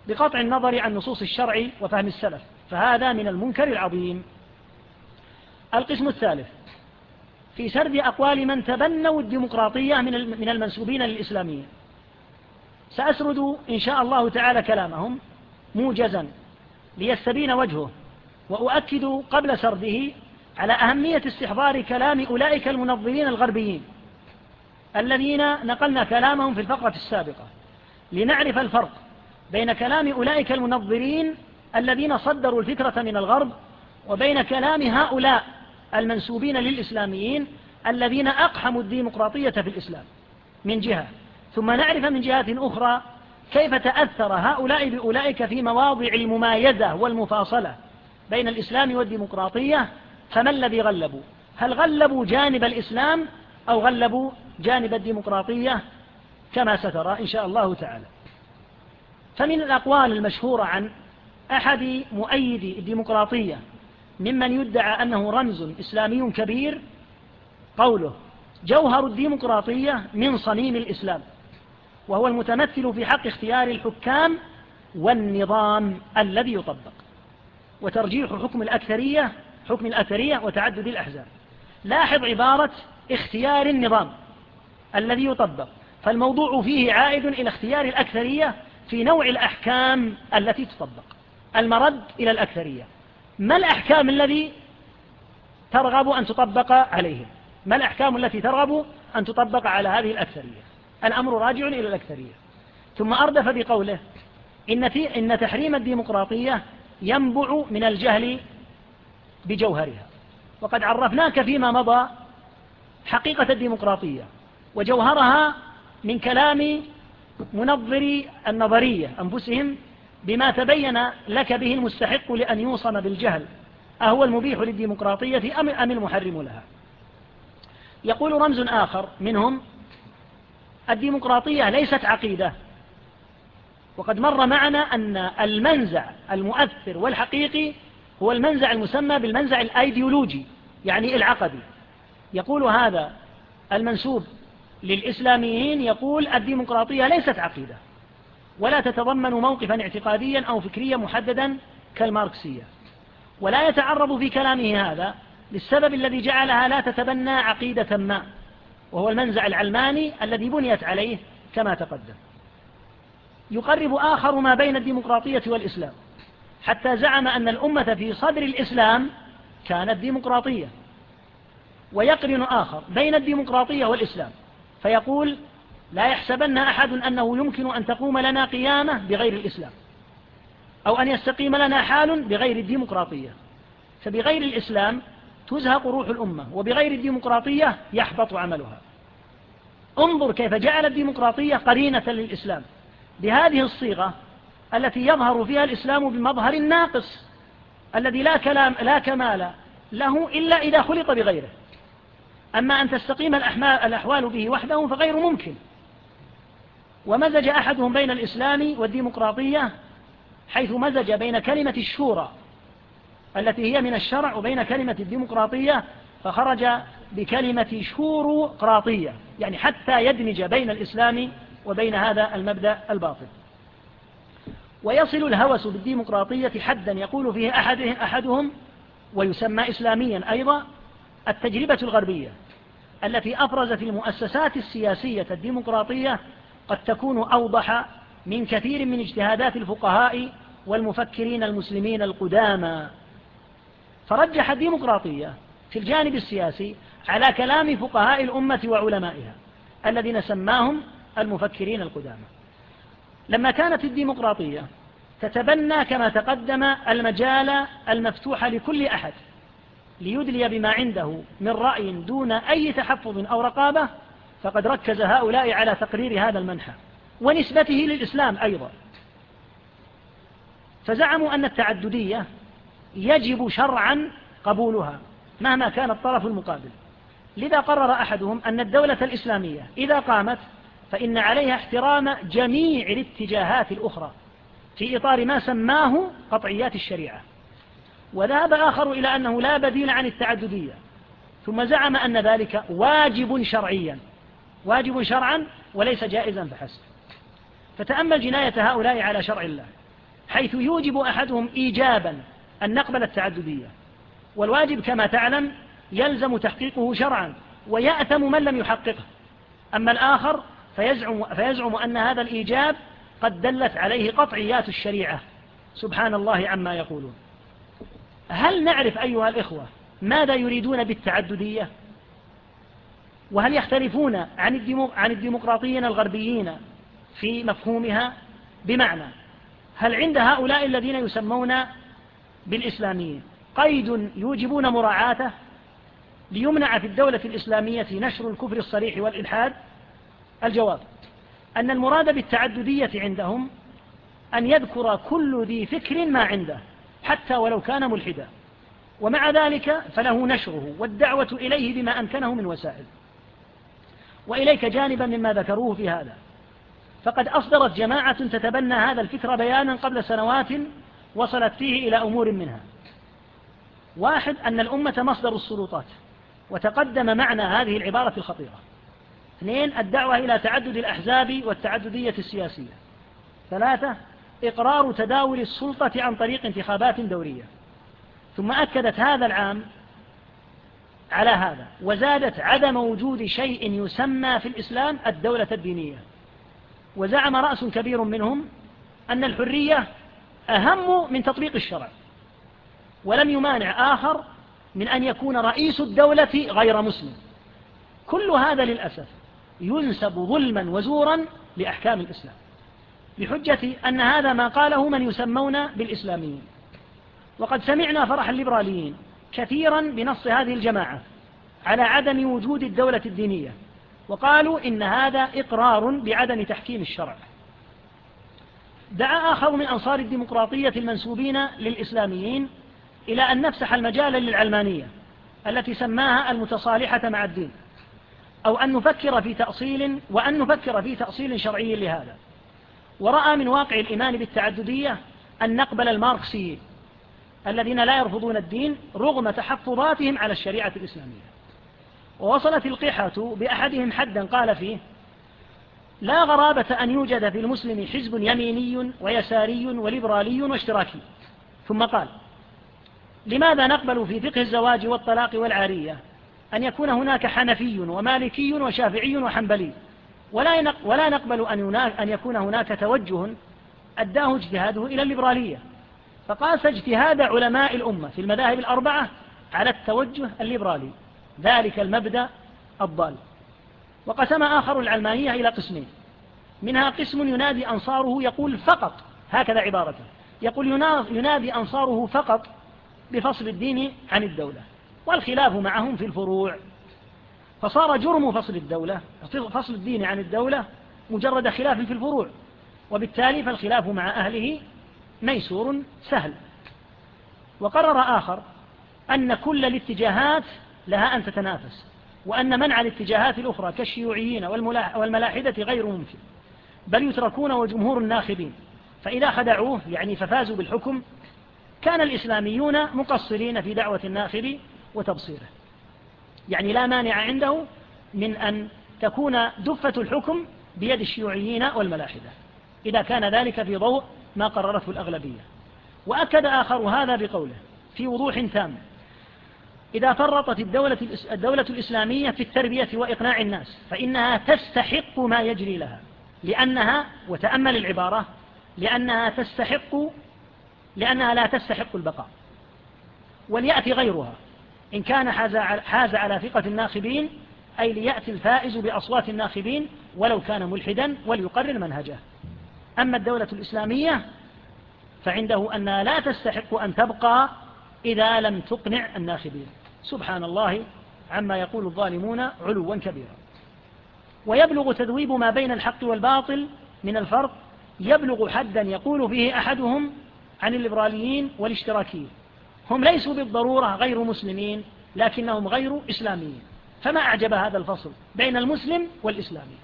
بقطع النظر عن نصوص الشرع وفهم السلف فهذا من المنكر العظيم. القسم الثالث في سرد أقوال من تبنوا الديمقراطية من المنسوبين للإسلامية سأسرد إن شاء الله تعالى كلامهم موجزا ليستبين وجهه وأؤكد قبل سرده على أهمية استحضار كلام أولئك المنظمين الغربيين الذين نقلنا كلامهم في الفقرة السابقة لنعرف الفرق بين كلام أولئك المنظرين الذين صدروا الفكرة من الغرب وبين كلام هؤلاء المنسوبين للإسلاميين الذين أقحموا الديمقراطية في الإسلام من جهة. ثم نعرف من جهة أخرى كيف تأثر هؤلاء بأولئك في مواضع الممايزة والمفاصلة بين الإسلام والديمقراطية فما الذي غلبوا؟ هل غلبوا جانب الإسلام أو غلبوا جانب الديمقراطية؟ كما سترى إن شاء الله تعالى. فمن الأقوال المشهورة عن أحد مؤيدي الديمقراطية ممن يدعى أنه رمز إسلامي كبير قوله جوهر الديمقراطية من صميم الإسلام وهو المتمثل في حق اختيار الحكام والنظام الذي يطبق. وترجيح حكم الأكثرية حكم الأثرية وتعدد الأحزاب. لاحظ عبارة اختيار النظام الذي يطبق. فالموضوع فيه عائد إلى اختيار الأكثرية في نوع الأحكام التي تطبق. المرد إلى الأكثرية. ما الأحكام الذي ترغب أن تطبق عليهم؟ ما الأحكام التي ترغب أن تطبق على هذه الأكثرية؟ الأمر راجع إلى الأكثرية. ثم أردف بقوله إن, في إن تحريم الديمقراطية ينبع من الجهل بجوهرها. وقد عرفناك فيما مضى حقيقة الديمقراطية وجوهرها من كلام منظري النظرية أنفسهم بما تبين لك به المستحق لأن يوصم بالجهل. أهو المبيح للديمقراطية أم المحرم لها؟ يقول رمز آخر منهم الديمقراطية ليست عقيدة. وقد مر معنا أن المنزع المؤثر والحقيقي هو المنزع المسمى بالمنزع الأيديولوجي يعني العقدي. يقول هذا المنسوب للإسلاميين يقول الديمقراطية ليست عقيدة ولا تتضمن موقفا اعتقاديا أو فكريا محددا كالماركسية. ولا يتعرض في كلامه هذا للسبب الذي جعلها لا تتبنى عقيدة ما وهو المنزع العلماني الذي بنيت عليه كما تقدم. يقرب آخر ما بين الديمقراطية والإسلام. حتى زعم أن الأمة في صدر الإسلام كانت ديمقراطية ويقرن آخر بين الديمقراطية والإسلام فيقول لا يحسبن أحد أنه يمكن أن تقوم لنا قيامة بغير الإسلام أو أن يستقيم لنا حال بغير الديمقراطية فبغير الإسلام تزهق روح الأمة وبغير الديمقراطية يحبط عملها انظر كيف جعل الديمقراطية قرينة للإسلام بهذه الصيغة التي يظهر فيها الإسلام بمظهر ناقص الذي لا, كلام لا كمال له إلا إذا خلط بغيره. أما أن تستقيم الأحوال به وحده فغير ممكن. ومزج أحدهم بين الإسلام والديمقراطية حيث مزج بين كلمة الشورى التي هي من الشرع وبين كلمة الديمقراطية فخرج بكلمة شوروقراطية يعني حتى يدمج بين الإسلام وبين هذا المبدأ الباطل. ويصل الهوس بالديمقراطية حدا يقول فيه أحدهم ويسمى إسلاميا أيضا التجربة الغربية التي أفرزت المؤسسات السياسية الديمقراطية قد تكون أوضح من كثير من اجتهادات الفقهاء والمفكرين المسلمين القدامى. فرجح الديمقراطية في الجانب السياسي على كلام فقهاء الأمة وعلمائها الذين سماهم المفكرين القدامى. لما كانت الديمقراطية تتبنى كما تقدم المجال المفتوح لكل أحد ليدلي بما عنده من رأي دون أي تحفظ أو رقابة فقد ركز هؤلاء على تقرير هذا المنحى ونسبته للإسلام أيضا. فزعموا أن التعددية يجب شرعا قبولها مهما كان الطرف المقابل. لذا قرر أحدهم أن الدولة الإسلامية إذا قامت فإن عليها احترام جميع الاتجاهات الأخرى في إطار ما سماه قطعيات الشريعة. وذهب آخر إلى أنه لا بديل عن التعددية. ثم زعم أن ذلك واجب شرعيا. واجب شرعا وليس جائزا فحسب فتأمل جناية هؤلاء على شرع الله حيث يوجب أحدهم إيجابا أن نقبل التعددية. والواجب كما تعلم يلزم تحقيقه شرعا ويأثم من لم يحققه. أما الآخر فيزعم, فيزعم أن هذا الإيجاب قد دلت عليه قطعيات الشريعة. سبحان الله عما يقولون. هل نعرف أيها الإخوة ماذا يريدون بالتعددية؟ وهل يختلفون عن الديمقراطيين الغربيين في مفهومها؟ بمعنى هل عند هؤلاء الذين يسمون بالإسلاميين قيد يوجبون مراعاته ليمنع في الدولة الإسلامية نشر الكفر الصريح والإلحاد؟ الجواب. أن المراد بالتعددية عندهم أن يذكر كل ذي فكر ما عنده حتى ولو كان ملحدا. ومع ذلك فله نشره والدعوة إليه بما أمكنه من وسائل. وإليك جانبا مما ذكروه في هذا. فقد أصدرت جماعة تتبنى هذا الفكر بيانا قبل سنوات وصلت فيه إلى أمور منها. واحد أن الأمة مصدر السلطات وتقدم معنى هذه العبارة الخطيرة. اثنين الدعوة إلى تعدد الأحزاب والتعددية السياسية. ثلاثة إقرار تداول السلطة عن طريق انتخابات دورية. ثم أكدت هذا العام على هذا وزادت عدم وجود شيء يسمى في الإسلام الدولة الدينية. وزعم رأس كبير منهم أن الحرية أهم من تطبيق الشرع. ولم يمانع آخر من أن يكون رئيس الدولة غير مسلم. كل هذا للأسف ينسب ظلما وزورا لأحكام الإسلام بحجة أن هذا ما قاله من يسمون بالإسلاميين. وقد سمعنا فرح الليبراليين كثيرا بنص هذه الجماعة على عدم وجود الدولة الدينية وقالوا إن هذا إقرار بعدم تحكيم الشرع. دعا آخر من أنصار الديمقراطية المنسوبين للإسلاميين إلى أن نفسح المجال للعلمانية التي سماها المتصالحة مع الدين. أو أن نفكر في تأصيل وأن نفكر في تأصيل شرعي لهذا. ورأى من واقع الإيمان بالتعددية أن نقبل الماركسيين الذين لا يرفضون الدين رغم تحفظاتهم على الشريعة الإسلامية. ووصلت القحة بأحدهم حدا قال فيه لا غرابة أن يوجد في المسلم حزب يميني ويساري وليبرالي واشتراكي. ثم قال لماذا نقبل في فقه الزواج والطلاق والعارية؟ أن يكون هناك حنفي ومالكي وشافعي وحنبلي. ولا ولا نقبل أن أن يكون هناك توجه أداه اجتهاده إلى الليبرالية. فقاس اجتهاد علماء الأمة في المذاهب الأربعة على التوجه الليبرالي. ذلك المبدأ الضال. وقسم آخر العلمانية إلى قسمين. منها قسم ينادي أنصاره يقول فقط هكذا عبارته يقول ينادي أنصاره فقط بفصل الدين عن الدولة. والخلاف معهم في الفروع. فصار جرم فصل الدولة فصل الدين عن الدولة مجرد خلاف في الفروع وبالتالي فالخلاف مع أهله ميسور سهل. وقرر آخر أن كل الاتجاهات لها أن تتنافس وأن منع الاتجاهات الأخرى كالشيوعيين والملاحدة غير ممكن بل يتركون وجمهور الناخبين. فإذا خدعوه يعني ففازوا بالحكم كان الإسلاميون مقصرين في دعوة الناخب وتبصيره يعني لا مانع عنده من أن تكون دفة الحكم بيد الشيوعيين والملاحدة. إذا كان ذلك في ضوء ما قررته الأغلبية. وأكد آخر هذا بقوله في وضوح تام. إذا فرطت الدولة, الدولة الإسلامية في التربية وإقناع الناس فإنها تستحق ما يجري لها. لأنها وتأمل العبارة لأنها تستحق لأنها لا تستحق البقاء. وليأتي غيرها. إن كان حاز على ثقة الناخبين أي ليأتي الفائز بأصوات الناخبين ولو كان ملحدا وليقرر منهجه. أما الدولة الإسلامية فعنده أنها لا تستحق أن تبقى إذا لم تقنع الناخبين سبحان الله عما يقول الظالمون علوا كبيرا. ويبلغ تذويب ما بين الحق والباطل من الفرق يبلغ حدا يقول فيه أحدهم عن الليبراليين والإشتراكيين. هم ليسوا بالضرورة غير مسلمين لكنهم غير إسلاميين. فما أعجب هذا الفصل بين المسلم والإسلامي.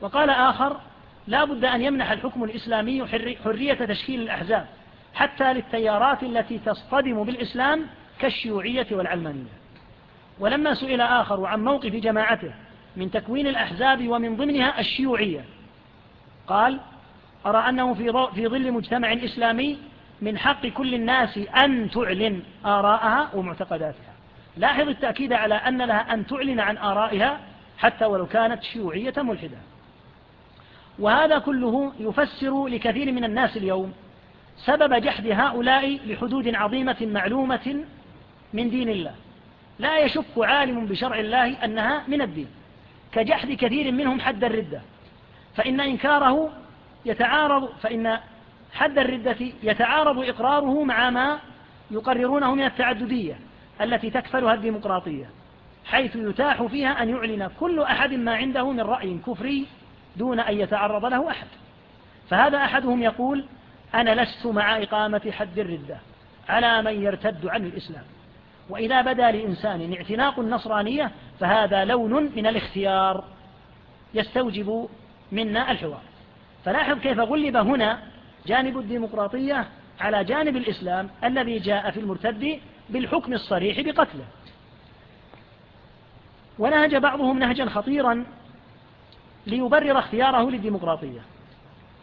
وقال آخر لا بد أن يمنح الحكم الإسلامي حرية تشكيل الأحزاب حتى للتيارات التي تصطدم بالإسلام كالشيوعية والعلمانية. ولما سئل آخر عن موقف جماعته من تكوين الأحزاب ومن ضمنها الشيوعية قال أرى أنه في ظل مجتمع إسلامي من حق كل الناس أن تعلن آراءها ومعتقداتها. لاحظ التأكيد على أن لها أن تعلن عن آرائها حتى ولو كانت شيوعية ملحدة. وهذا كله يفسر لكثير من الناس اليوم سبب جحد هؤلاء لحدود عظيمة معلومة من دين الله. لا يشك عالم بشرع الله أنها من الدين. كجحد كثير منهم حد الردة. فإن إنكاره يتعارض فإن حد الردة يتعارض إقراره مع ما يقررونه من التعددية التي تكفلها الديمقراطية حيث يتاح فيها أن يعلن كل أحد ما عنده من رأي كفري دون أن يتعرض له أحد. فهذا أحدهم يقول أنا لست مع إقامة حد الردة على من يرتد عن الإسلام. وإذا بدا لإنسان اعتناق النصرانية فهذا لون من الاختيار يستوجب منا الحوار. فلاحظ كيف غلب هنا جانب الديمقراطية على جانب الإسلام الذي جاء في المرتد بالحكم الصريح بقتله. ونهج بعضهم نهجا خطيرا ليبرر اختياره للديمقراطية.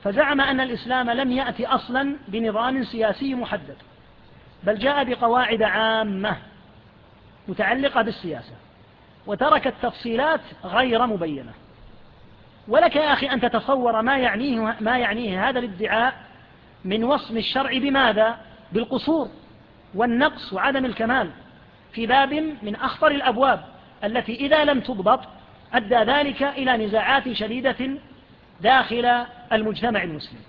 فزعم أن الإسلام لم يأتي أصلا بنظام سياسي محدد بل جاء بقواعد عامة متعلقة بالسياسة وترك التفصيلات غير مبينة. ولك يا أخي أن تتصور ما يعنيه, ما يعنيه هذا الادعاء من وصم الشرع بماذا؟ بالقصور والنقص وعدم الكمال. في باب من أخطر الأبواب التي إذا لم تضبط أدى ذلك إلى نزاعات شديدة داخل المجتمع المسلم.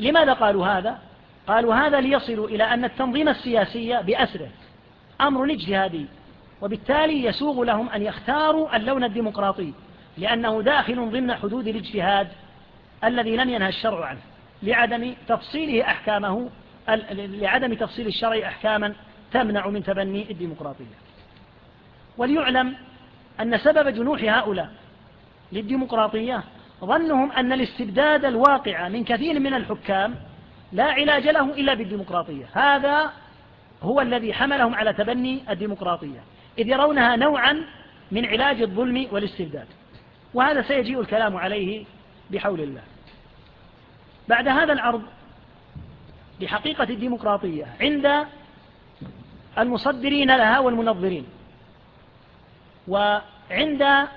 لماذا قالوا هذا؟ قالوا هذا ليصلوا إلى أن التنظيم السياسي بأسره أمر اجتهادي وبالتالي يسوغ لهم أن يختاروا اللون الديمقراطي لأنه داخل ضمن حدود الاجتهاد الذي لم ينهى الشرع عنه. لعدم تفصيله أحكامه لعدم تفصيل الشرع أحكاما تمنع من تبني الديمقراطية. وليعلم أن سبب جنوح هؤلاء للديمقراطية ظنهم أن الاستبداد الواقع من كثير من الحكام لا علاج له إلا بالديمقراطية. هذا هو الذي حملهم على تبني الديمقراطية. إذ يرونها نوعا من علاج الظلم والاستبداد. وهذا سيجيء الكلام عليه بحول الله. بعد هذا العرض لحقيقة الديمقراطية عند المصدرين لها والمنظرين وعند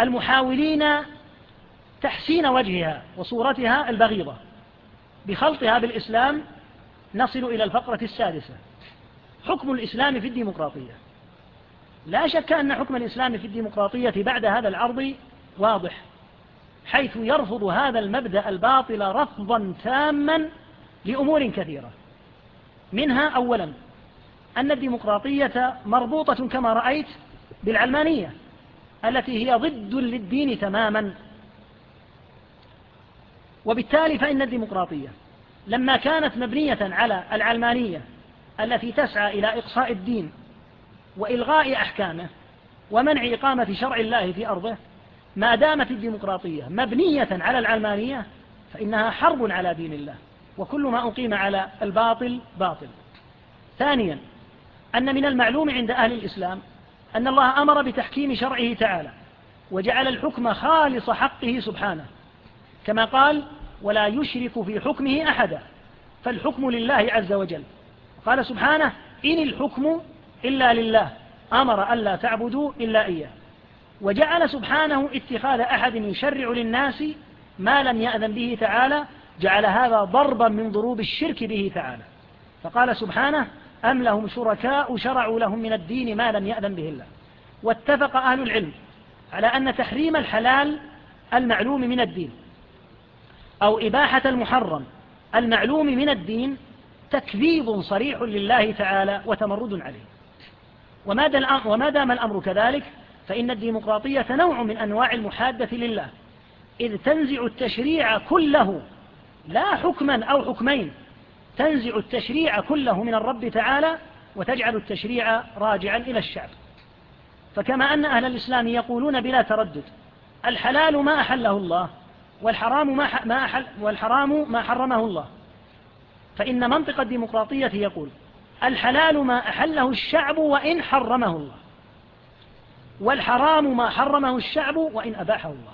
المحاولين تحسين وجهها وصورتها البغيضة بخلطها بالإسلام نصل إلى الفقرة السادسة. حكم الإسلام في الديمقراطية. لا شك أن حكم الإسلام في الديمقراطية بعد هذا العرض واضح. حيث يرفض هذا المبدأ الباطل رفضا تاما لأمور كثيرة. منها أولا أن الديمقراطية مربوطة كما رأيت بالعلمانية التي هي ضد للدين تماما. وبالتالي فإن الديمقراطية لما كانت مبنية على العلمانية التي تسعى إلى إقصاء الدين وإلغاء أحكامه ومنع إقامة شرع الله في أرضه ما دامت الديمقراطية مبنية على العلمانية فإنها حرب على دين الله وكل ما أقيم على الباطل باطل. ثانيا أن من المعلوم عند أهل الإسلام أن الله أمر بتحكيم شرعه تعالى وجعل الحكم خالص حقه سبحانه. كما قال ولا يشرك في حكمه أحدا فالحكم لله عز وجل. قال سبحانه إن الحكم إلا لله أمر ألا تعبدوا إلا إياه. وجعل سبحانه اتخاذ أحد يشرع للناس ما لم يأذن به تعالى جعل هذا ضربا من ضروب الشرك به تعالى. فقال سبحانه أم لهم شركاء شرعوا لهم من الدين ما لم يأذن به الله. واتفق أهل العلم على أن تحريم الحلال المعلوم من الدين أو إباحة المحرم المعلوم من الدين تكذيب صريح لله تعالى وتمرد عليه. وما دام الأمر كذلك؟ فإن الديمقراطية نوع من أنواع المحادة لله. إذ تنزع التشريع كله لا حكما أو حكمين تنزع التشريع كله من الرب تعالى وتجعل التشريع راجعا إلى الشعب. فكما أن أهل الإسلام يقولون بلا تردد الحلال ما أحله الله والحرام ما, ما أحل والحرام ما حرمه الله. فإن منطق الديمقراطية يقول الحلال ما أحله الشعب وإن حرمه الله. والحرام ما حرمه الشعب وإن أباحه الله.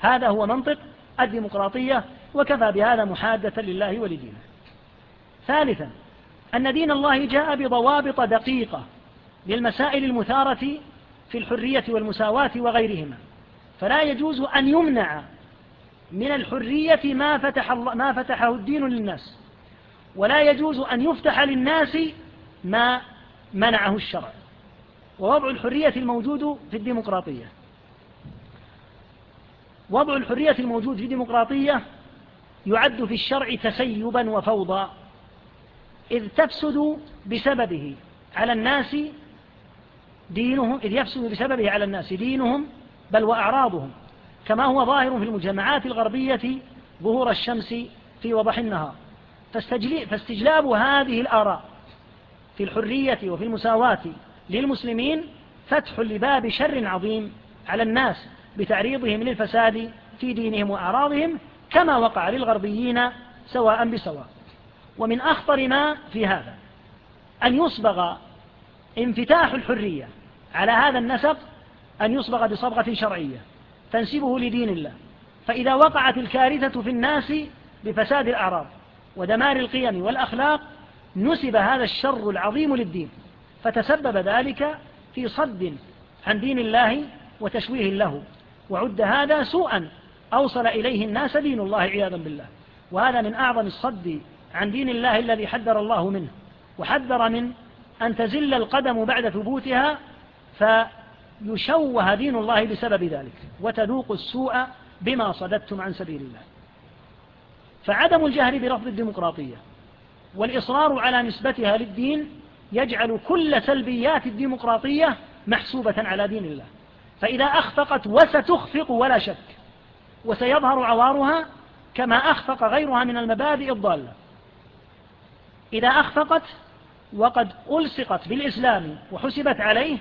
هذا هو منطق الديمقراطية وكفى بهذا محادة لله ولدينه. ثالثا أن دين الله جاء بضوابط دقيقة للمسائل المثارة في الحرية والمساواة وغيرهما. فلا يجوز أن يمنع من الحرية ما, فتح ما فتحه الدين للناس. ولا يجوز أن يفتح للناس ما منعه الشرع. ووضع الحرية الموجود في الديمقراطية. وضع الحرية الموجود في الديمقراطية يعد في الشرع تسيبا وفوضى إذ تفسد بسببه على الناس دينهم إذ يفسد بسببه على الناس دينهم بل وأعراضهم كما هو ظاهر في المجتمعات الغربية ظهور الشمس في وضح النهار. فاستجلاب هذه الآراء في الحرية وفي المساواة للمسلمين فتح لباب شر عظيم على الناس بتعريضهم للفساد في دينهم وأعراضهم كما وقع للغربيين سواء بسواء. ومن أخطر ما في هذا أن يصبغ انفتاح الحرية على هذا النسق أن يصبغ بصبغة شرعية تنسبه لدين الله. فإذا وقعت الكارثة في الناس بفساد الأعراض ودمار القيم والأخلاق نسب هذا الشر العظيم للدين. فتسبب ذلك في صد عن دين الله وتشويه له. وعد هذا سوءا أوصل إليه الناس دين الله عياذا بالله. وهذا من أعظم الصد عن دين الله الذي حذر الله منه. وحذر من أن تزل القدم بعد ثبوتها فيشوه دين الله بسبب ذلك. وتذوق السوء بما صددتم عن سبيل الله. فعدم الجهر برفض الديمقراطية والإصرار على نسبتها للدين يجعل كل سلبيات الديمقراطية محسوبة على دين الله. فإذا أخفقت وستخفق ولا شك. وسيظهر عوارها كما أخفق غيرها من المبادئ الضالة. إذا أخفقت وقد ألصقت بالإسلام وحسبت عليه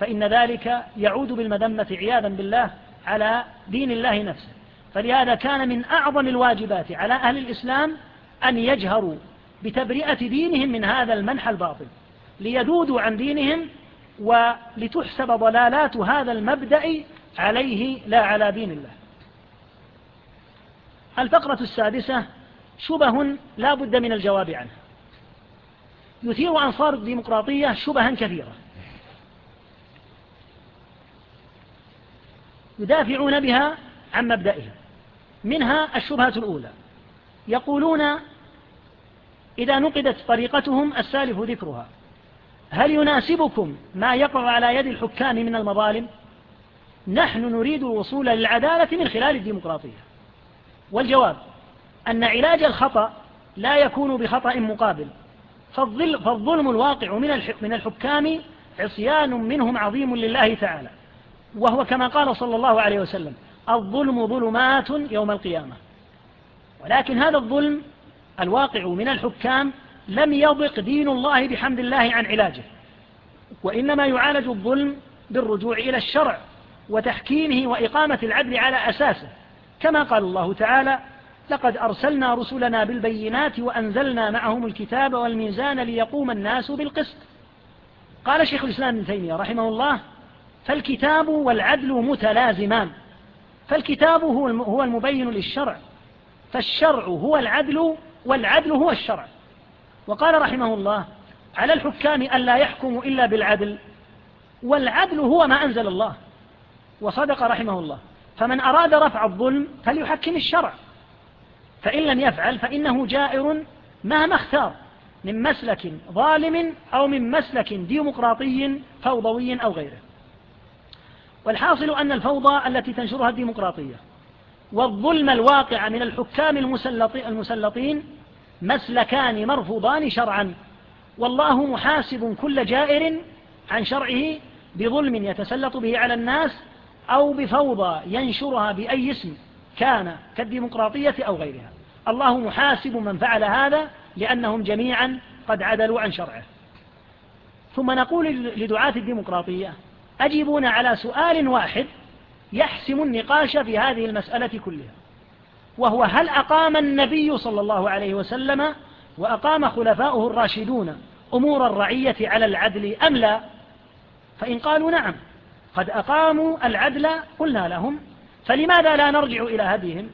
فإن ذلك يعود بالمذمة عياذا بالله على دين الله نفسه. فلهذا كان من أعظم الواجبات على أهل الإسلام أن يجهروا بتبرئة دينهم من هذا المنح الباطل ليذودوا عن دينهم ولتحسب ضلالات هذا المبدأ عليه لا على دين الله. الفقرة السادسة شبه لا بد من الجواب عنه يثير أنصار الديمقراطية شبها كثيرة. يدافعون بها عن مبدئهم. منها الشبهة الأولى. يقولون إذا نقدت طريقتهم السالف ذكرها. هل يناسبكم ما يقع على يد الحكام من المظالم؟ نحن نريد الوصول للعدالة من خلال الديمقراطية. والجواب أن علاج الخطأ لا يكون بخطأ مقابل فالظلم الواقع من الحكام عصيان منهم عظيم لله تعالى. وهو كما قال صلى الله عليه وسلم الظلم ظلمات يوم القيامة. ولكن هذا الظلم الواقع من الحكام لم يضق دين الله بحمد الله عن علاجه وإنما يعالج الظلم بالرجوع إلى الشرع وتحكيمه وإقامة العدل على أساسه. كما قال الله تعالى لقد أرسلنا رسلنا بالبينات وأنزلنا معهم الكتاب والميزان ليقوم الناس بالقسط. قال شيخ الإسلام ابن تيمية رحمه الله فالكتاب والعدل متلازمان فالكتاب هو المبين للشرع فالشرع هو العدل والعدل هو الشرع. وقال رحمه الله على الحكام أن لا يحكم إلا بالعدل والعدل هو ما أنزل الله. وصدق رحمه الله فمن أراد رفع الظلم فليحكم الشرع. فإن لم يفعل فإنه جائر مهما اختار من مسلك ظالم أو من مسلك ديمقراطي فوضوي أو غيره. والحاصل أن الفوضى التي تنشرها الديمقراطية والظلم الواقع من الحكام المسلطين مسلكان مرفوضان شرعا. والله محاسب كل جائر عن شرعه بظلم يتسلط به على الناس أو بفوضى ينشرها بأي اسم كان كالديمقراطية أو غيرها الله محاسب من فعل هذا لأنهم جميعا قد عدلوا عن شرعه. ثم نقول لدعاة الديمقراطية أجيبون على سؤال واحد يحسم النقاش في هذه المسألة كلها وهو هل أقام النبي صلى الله عليه وسلم وأقام خلفاؤه الراشدون أمور الرعية على العدل أم لا؟ فإن قالوا نعم. قد أقاموا العدل قلنا لهم. فلماذا لا نرجع إلى هديهم؟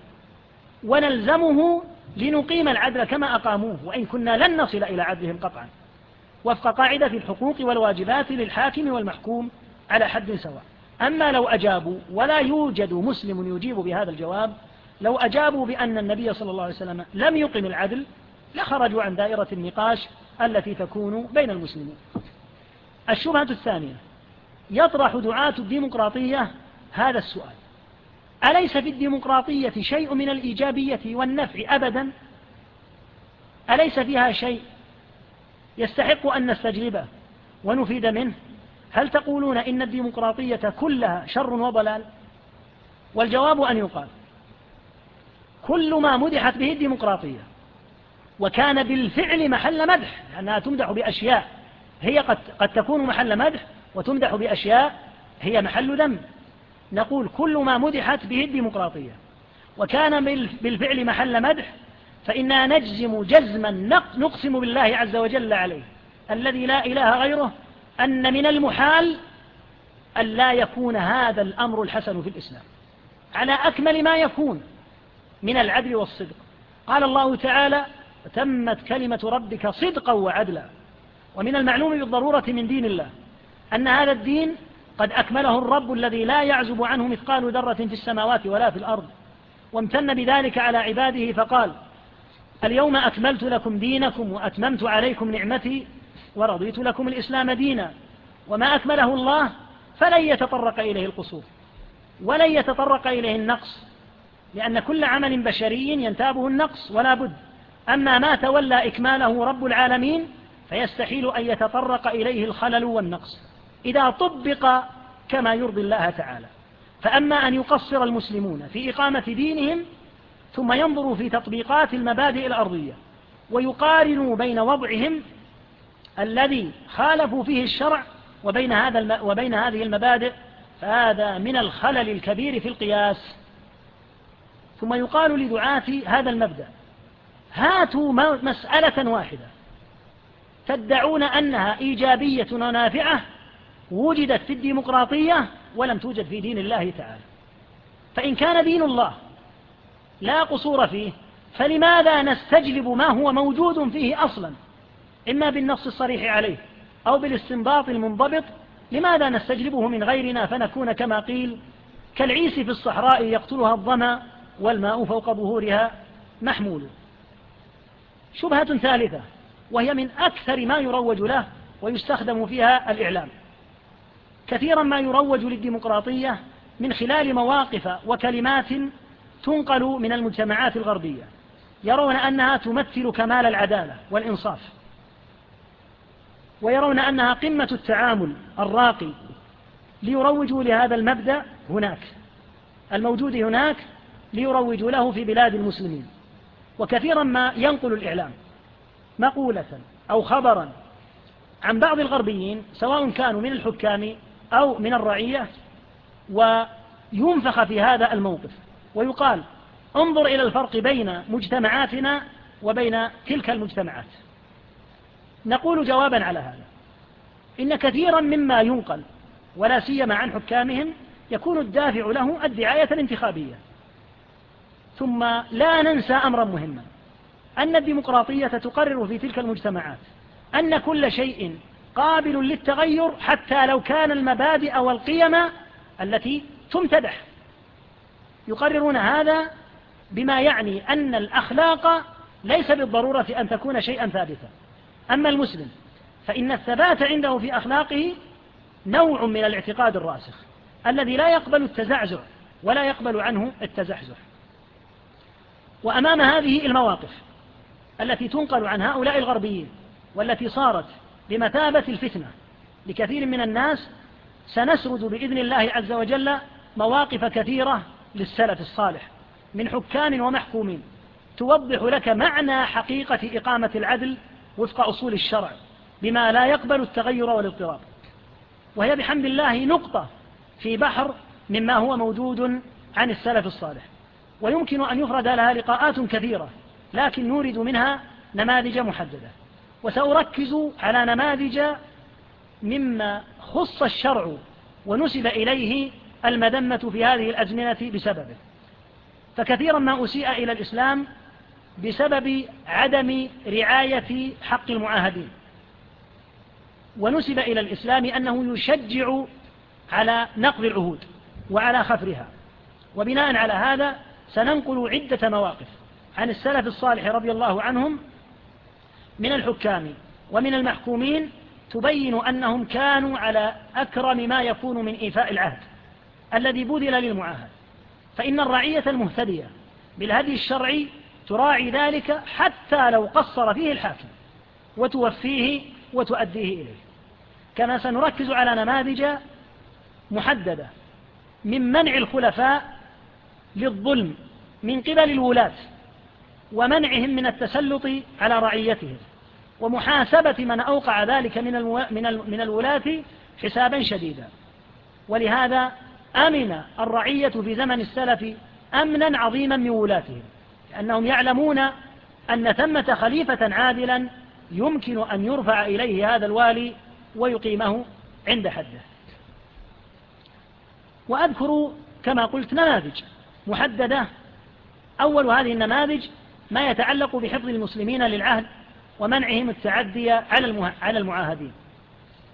ونلزمه لنقيم العدل كما أقاموه وإن كنا لن نصل إلى عدلهم قطعا. وفق قاعدة في الحقوق والواجبات للحاكم والمحكوم على حد سواء. أما لو أجابوا ولا يوجد مسلم يجيب بهذا الجواب لو أجابوا بأن النبي صلى الله عليه وسلم لم يقم العدل لخرجوا عن دائرة النقاش التي تكون بين المسلمين. الشبهة الثانية يطرح دعاة الديمقراطية هذا السؤال. أليس في الديمقراطية شيء من الإيجابية والنفع أبدا؟ أليس فيها شيء يستحق أن نستجلبه ونفيد منه؟ هل تقولون إن الديمقراطية كلها شر وضلال؟ والجواب أن يقال. كل ما مدحت به الديمقراطية. وكان بالفعل محل مدح لأنها تمدح بأشياء. هي قد, قد تكون محل مدح وتمدح بأشياء هي محل ذم نقول كل ما مدحت به الديمقراطية. وكان بالفعل محل مدح فإنا نجزم جزما نقسم بالله عز وجل عليه. الذي لا إله غيره أن من المحال أن لا يكون هذا الأمر الحسن في الإسلام. على أكمل ما يكون. من العدل والصدق. قال الله تعالى تمت كلمة ربك صدقا وعدلا. ومن المعلوم بالضرورة من دين الله أن هذا الدين قد أكمله الرب الذي لا يعزب عنه مثقال ذرة في السماوات ولا في الأرض. وامتن بذلك على عباده فقال اليوم أكملت لكم دينكم وأتممت عليكم نعمتي ورضيت لكم الإسلام دينا. وما أكمله الله فلن يتطرق إليه القصور. ولن يتطرق إليه النقص. لأن كل عمل بشري ينتابه النقص ولا بد. أما ما تولى إكماله رب العالمين فيستحيل أن يتطرق إليه الخلل والنقص. إذا طبق كما يرضي الله تعالى. فأما أن يقصر المسلمون في إقامة دينهم ثم ينظروا في تطبيقات المبادئ الأرضية ويقارنوا بين وضعهم الذي خالفوا فيه الشرع وبين, هذا وبين هذه المبادئ فهذا من الخلل الكبير في القياس. ثم يقال لدعاة هذا المبدأ. هاتوا مسألة واحدة. تدعون أنها إيجابية ونافعة وجدت في الديمقراطية ولم توجد في دين الله تعالى. فإن كان دين الله لا قصور فيه فلماذا نستجلب ما هو موجود فيه أصلا؟ إما بالنص الصريح عليه أو بالاستنباط المنضبط لماذا نستجلبه من غيرنا فنكون كما قيل كالعيس في الصحراء يقتلها الضمى والماء فوق ظهورها محمول. شبهة ثالثة وهي من أكثر ما يروج له ويستخدم فيها الإعلام. كثيرا ما يروج للديمقراطية من خلال مواقف وكلمات تنقل من المجتمعات الغربية يرون أنها تمثل كمال العدالة والإنصاف. ويرون أنها قمة التعامل الراقي ليروجوا لهذا المبدأ هناك. الموجود هناك ليروجوا له في بلاد المسلمين. وكثيرا ما ينقل الإعلام مقولة أو خبرا عن بعض الغربيين سواء كانوا من الحكام أو من الرعية وينفخ في هذا الموقف. ويقال انظر إلى الفرق بين مجتمعاتنا وبين تلك المجتمعات. نقول جوابا على هذا إن كثيرا مما ينقل ولا سيما عن حكامهم يكون الدافع له الدعاية الانتخابية. ثم لا ننسى أمرا مهما. أن الديمقراطية تقرر في تلك المجتمعات أن كل شيء قابل للتغير حتى لو كان المبادئ والقيم التي تمتدح. يقررون هذا بما يعني أن الأخلاق ليس بالضرورة أن تكون شيئا ثابتا. أما المسلم فإن الثبات عنده في أخلاقه نوع من الاعتقاد الراسخ الذي لا يقبل التزعزع ولا يقبل عنه التزحزح. وأمام هذه المواقف التي تنقل عن هؤلاء الغربيين والتي صارت بمثابة الفتنة لكثير من الناس سنسرد بإذن الله عز وجل مواقف كثيرة للسلف الصالح من حكام ومحكومين. توضح لك معنى حقيقة إقامة العدل وفق أصول الشرع بما لا يقبل التغير والاضطراب. وهي بحمد الله نقطة في بحر مما هو موجود عن السلف الصالح. ويمكن أن يفرد لها لقاءات كثيرة لكن نورد منها نماذج محددة. وسأركز على نماذج مما خص الشرع ونسب إليه المذمة في هذه الأزمنة بسببه. فكثيرا ما أسيء إلى الإسلام بسبب عدم رعاية حق المعاهدين. ونسب إلى الإسلام أنه يشجع على نقض العهود وعلى خفرها. وبناء على هذا سننقل عدة مواقف عن السلف الصالح رضي الله عنهم من الحكام ومن المحكومين تبين أنهم كانوا على أكرم ما يكون من إيفاء العهد الذي بذل للمعاهد. فإن الرعية المهتدية بالهدي الشرعي تراعي ذلك حتى لو قصر فيه الحاكم وتوفيه وتؤديه إليه. كما سنركز على نماذج محددة من منع الخلفاء للظلم من قبل الولاة ومنعهم من التسلط على رعيتهم ومحاسبة من أوقع ذلك من, المو... من, ال... من الولاة حسابا شديدا. ولهذا أمن الرعية في زمن السلف أمنا عظيما من ولاتهم لأنهم يعلمون أن ثمة خليفة عادلا يمكن أن يرفع إليه هذا الوالي ويقيمه عند حده. وأذكر كما قلت نماذج. محددة. أول هذه النماذج ما يتعلق بحفظ المسلمين للعهد ومنعهم التعدي على على المعاهدين.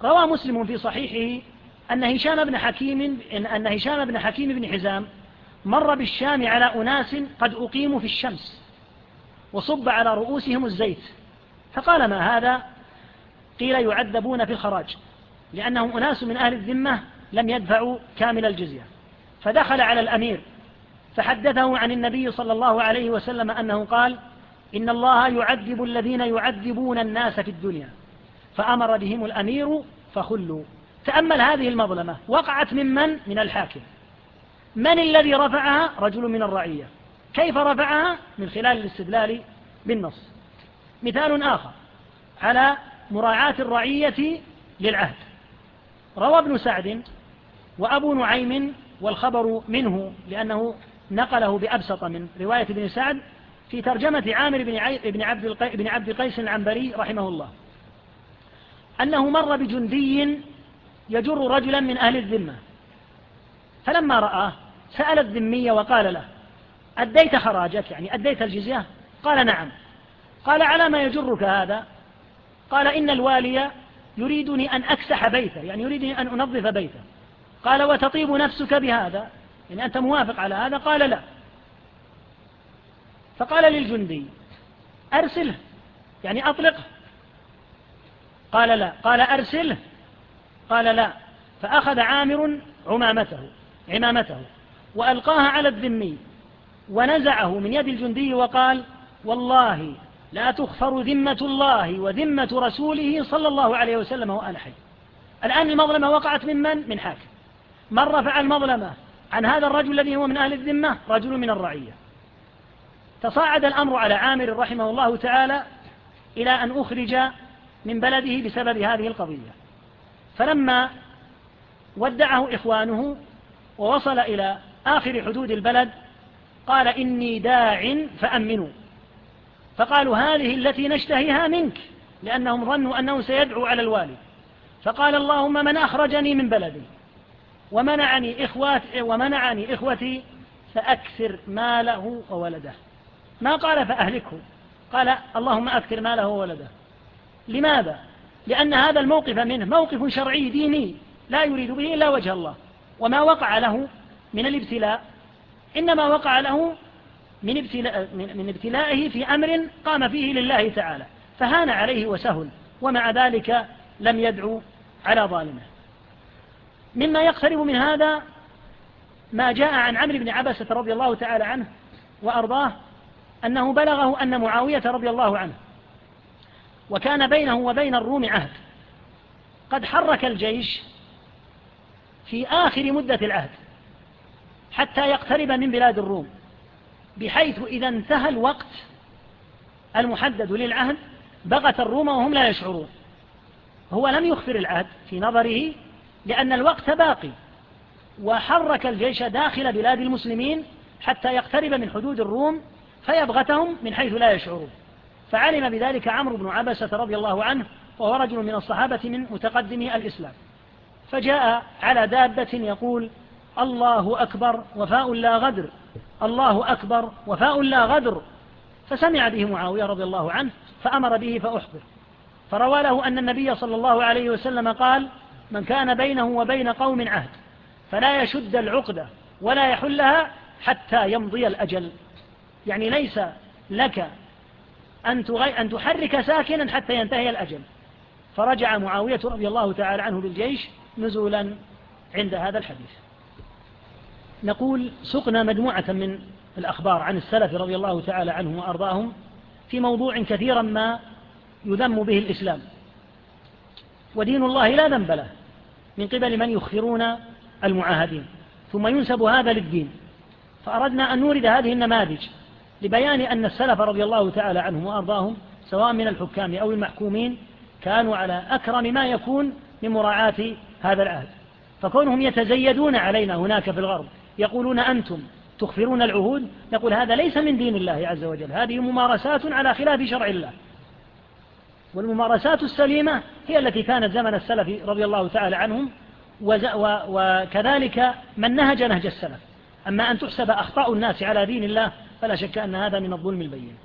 روى مسلم في صحيحه أن هشام بن حكيم أن هشام بن حكيم بن حزام مر بالشام على أناس قد أقيموا في الشمس وصب على رؤوسهم الزيت. فقال ما هذا؟ قيل يعذبون في الخراج لأنهم أناس من أهل الذمة لم يدفعوا كامل الجزية. فدخل على الأمير فحدثه عن النبي صلى الله عليه وسلم أنه قال إن الله يعذب الذين يعذبون الناس في الدنيا فأمر بهم الأمير فخلوا تأمل هذه المظلمة وقعت من من؟ من الحاكم من الذي رفعها؟ رجل من الرعية كيف رفعها؟ من خلال الاستدلال بالنص مثال آخر على مراعاة الرعية للعهد روى ابن سعد وأبو نعيم والخبر منه لأنه نقله بأبسط من رواية ابن سعد في ترجمة عامر بن عبد, بن عبد قيس العنبري رحمه الله. أنه مر بجندي يجر رجلا من أهل الذمة. فلما رآه سأل الذمي وقال له أديت خراجك؟ يعني أديت الجزية؟ قال نعم. قال على ما يجرك هذا؟ قال إن الوالي يريدني أن أكسح بيته يعني يريدني أن أنظف بيته. قال وتطيب نفسك بهذا؟ يعني أنت موافق على هذا؟ قال لا. فقال للجندي أرسله يعني أطلقه. قال لا. قال أرسله. قال لا. فأخذ عامر عمامته عمامته وألقاها على الذمي ونزعه من يد الجندي وقال والله لا تخفر ذمة الله وذمة رسوله صلى الله عليه وسلم وأنا حي. الآن المظلمة وقعت من من؟ من حاكم. من رفع المظلمة؟ عن هذا الرجل الذي هو من أهل الذمة رجل من الرعية. تصاعد الأمر على عامر رحمه الله تعالى إلى أن أخرج من بلده بسبب هذه القضية. فلما ودعه إخوانه ووصل إلى آخر حدود البلد قال إني داع فأمنوا. فقالوا هذه التي نشتهيها منك لأنهم ظنوا أنه سيدعو على الوالي. فقال اللهم من أخرجني من بلدي. ومنعني إخواتي, إيه، ومنعني إخوتي فأكثر ماله وولده. ما قال فأهلكه. قال اللهم أكثر ماله وولده. لماذا؟ لأن هذا الموقف منه موقف شرعي ديني لا يريد به إلا وجه الله. وما وقع له من الابتلاء. إنما وقع له من, ابتلاء من ابتلائه في أمر قام فيه لله تعالى. فهان عليه وسهل ومع ذلك لم يدعو على ظالمه. مما يقترب من هذا ما جاء عن عمرو بن عبسة رضي الله تعالى عنه وأرضاه أنه بلغه أن معاوية رضي الله عنه وكان بينه وبين الروم عهد. قد حرك الجيش في آخر مدة العهد حتى يقترب من بلاد الروم بحيث إذا انتهى الوقت المحدد للعهد بغت الروم وهم لا يشعرون. هو لم يخفر العهد في نظره لأن الوقت باقي وحرك الجيش داخل بلاد المسلمين حتى يقترب من حدود الروم فيبغتهم من حيث لا يشعرون. فعلم بذلك عمرو بن عبسة رضي الله عنه وهو رجل من الصحابة من متقدمي الإسلام. فجاء على دابة يقول الله أكبر وفاء لا غدر. الله أكبر وفاء لا غدر. فسمع به معاوية رضي الله عنه فأمر به فأحضر. فروى له أن النبي صلى الله عليه وسلم قال من كان بينه وبين قوم عهد فلا يشد العقدة ولا يحلها حتى يمضي الأجل. يعني ليس لك أن, تغي... أن تحرك ساكنا حتى ينتهي الأجل. فرجع معاوية رضي الله تعالى عنه بالجيش نزولا عند هذا الحديث. نقول سقنا مجموعة من الأخبار عن السلف رضي الله تعالى عنهم وأرضاهم في موضوع كثيرا ما يذم به الإسلام. ودين الله لا ذنب له. من قبل من يخفرون المعاهدين. ثم ينسب هذا للدين. فأردنا أن نورد هذه النماذج لبيان أن السلف رضي الله تعالى عنهم وأرضاهم سواء من الحكام أو المحكومين كانوا على أكرم ما يكون من مراعاة هذا العهد. فكونهم يتزيدون علينا هناك في الغرب يقولون أنتم تخفرون العهود نقول هذا ليس من دين الله عز وجل هذه ممارسات على خلاف شرع الله. والممارسات السليمة هي التي كانت زمن السلف رضي الله تعالى عنهم وكذلك من نهج نهج السلف. أما أن تحسب أخطاء الناس على دين الله فلا شك أن هذا من الظلم البين.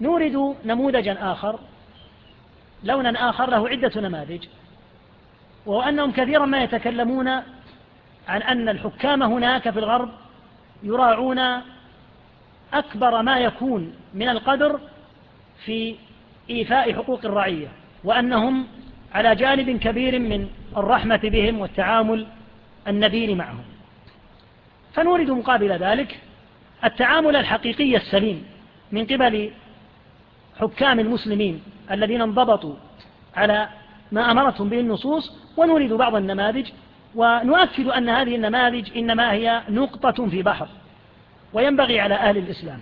نورد نموذجا آخر لونا آخر له عدة نماذج وهو أنهم كثيرا ما يتكلمون عن أن الحكام هناك في الغرب يراعون أكبر ما يكون من القدر في إيفاء حقوق الرعية وأنهم على جانب كبير من الرحمة بهم والتعامل النبيل معهم. فنورد مقابل ذلك التعامل الحقيقي السليم من قبل حكام المسلمين الذين انضبطوا على ما أمرتهم به النصوص ونورد بعض النماذج ونؤكد أن هذه النماذج إنما هي نقطة في بحر وينبغي على أهل الإسلام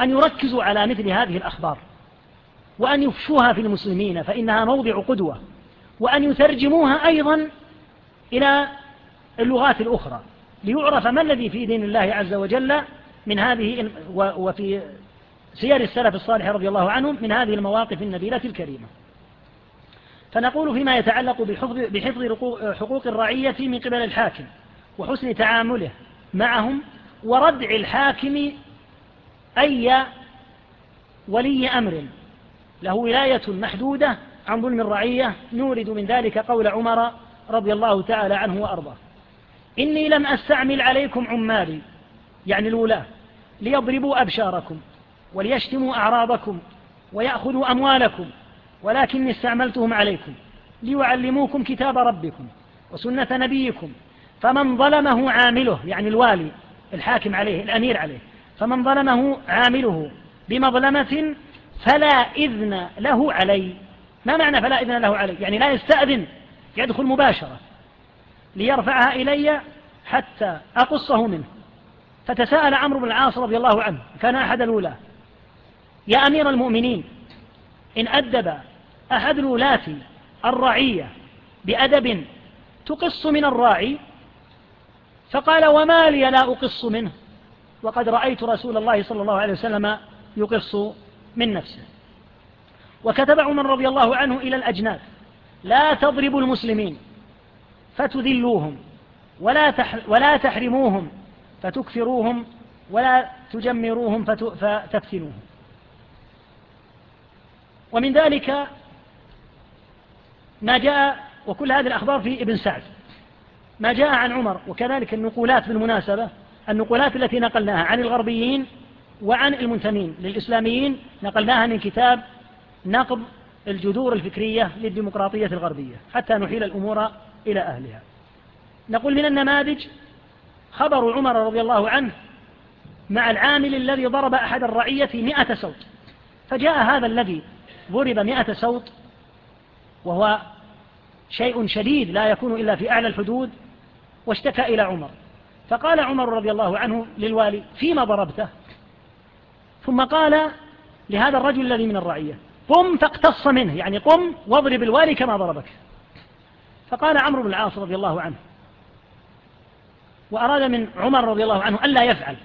أن يركزوا على مثل هذه الأخبار. وأن يفشوها في المسلمين فإنها موضع قدوة. وأن يترجموها أيضا إلى اللغات الأخرى. ليعرف ما الذي في دين الله عز وجل من هذه وفي سير السلف الصالح رضي الله عنهم من هذه المواقف النبيلة الكريمة. فنقول فيما يتعلق بحفظ, بحفظ حقوق الرعية من قبل الحاكم وحسن تعامله معهم وردع الحاكم أي ولي أمر. له ولاية محدودة عن ظلم الرعية نورد من ذلك قول عمر رضي الله تعالى عنه وأرضاه. إني لم أستعمل عليكم عمالي يعني الولاة ليضربوا أبشاركم وليشتموا أعراضكم ويأخذوا أموالكم ولكني استعملتهم عليكم ليعلموكم كتاب ربكم وسنة نبيكم. فمن ظلمه عامله يعني الوالي الحاكم عليه الأمير عليه فمن ظلمه عامله بمظلمة فلا إذن له علي. ما معنى فلا إذن له علي؟ يعني لا يستأذن يدخل مباشرة ليرفعها إلي حتى أقصه منه. فتساءل عمرو بن العاص رضي الله عنه كان أحد الولاة يا أمير المؤمنين إن أدب أحد الولاة الرعية بأدب تقص من الراعي؟ فقال وما لي لا أقص منه. وقد رأيت رسول الله صلى الله عليه وسلم يقص من نفسه. وكتب عمر رضي الله عنه إلى الأجناس لا تضربوا المسلمين. فتذلوهم. ولا, ولا تحرموهم. فتكفروهم. ولا تجمروهم. فتفتنوهم. ومن ذلك ما جاء وكل هذه الأخبار في ابن سعد. ما جاء عن عمر وكذلك النقولات بالمناسبة النقولات التي نقلناها عن الغربيين وعن المنتمين للإسلاميين نقلناها من كتاب نقض الجذور الفكرية للديمقراطية الغربية حتى نحيل الأمور إلى أهلها. نقول من النماذج خبر عمر رضي الله عنه مع العامل الذي ضرب أحد الرعية مئة سوط فجاء هذا الذي ضرب مئة سوط وهو شيء شديد لا يكون إلا في أعلى الحدود واشتكى إلى عمر. فقال عمر رضي الله عنه للوالي فيما ضربته؟ ثم قال لهذا الرجل الذي من الرعية قم فاقتص منه يعني قم واضرب الوالي كما ضربك. فقال عمرو بن العاص رضي الله عنه وأراد من عمر رضي الله عنه ألا يفعل.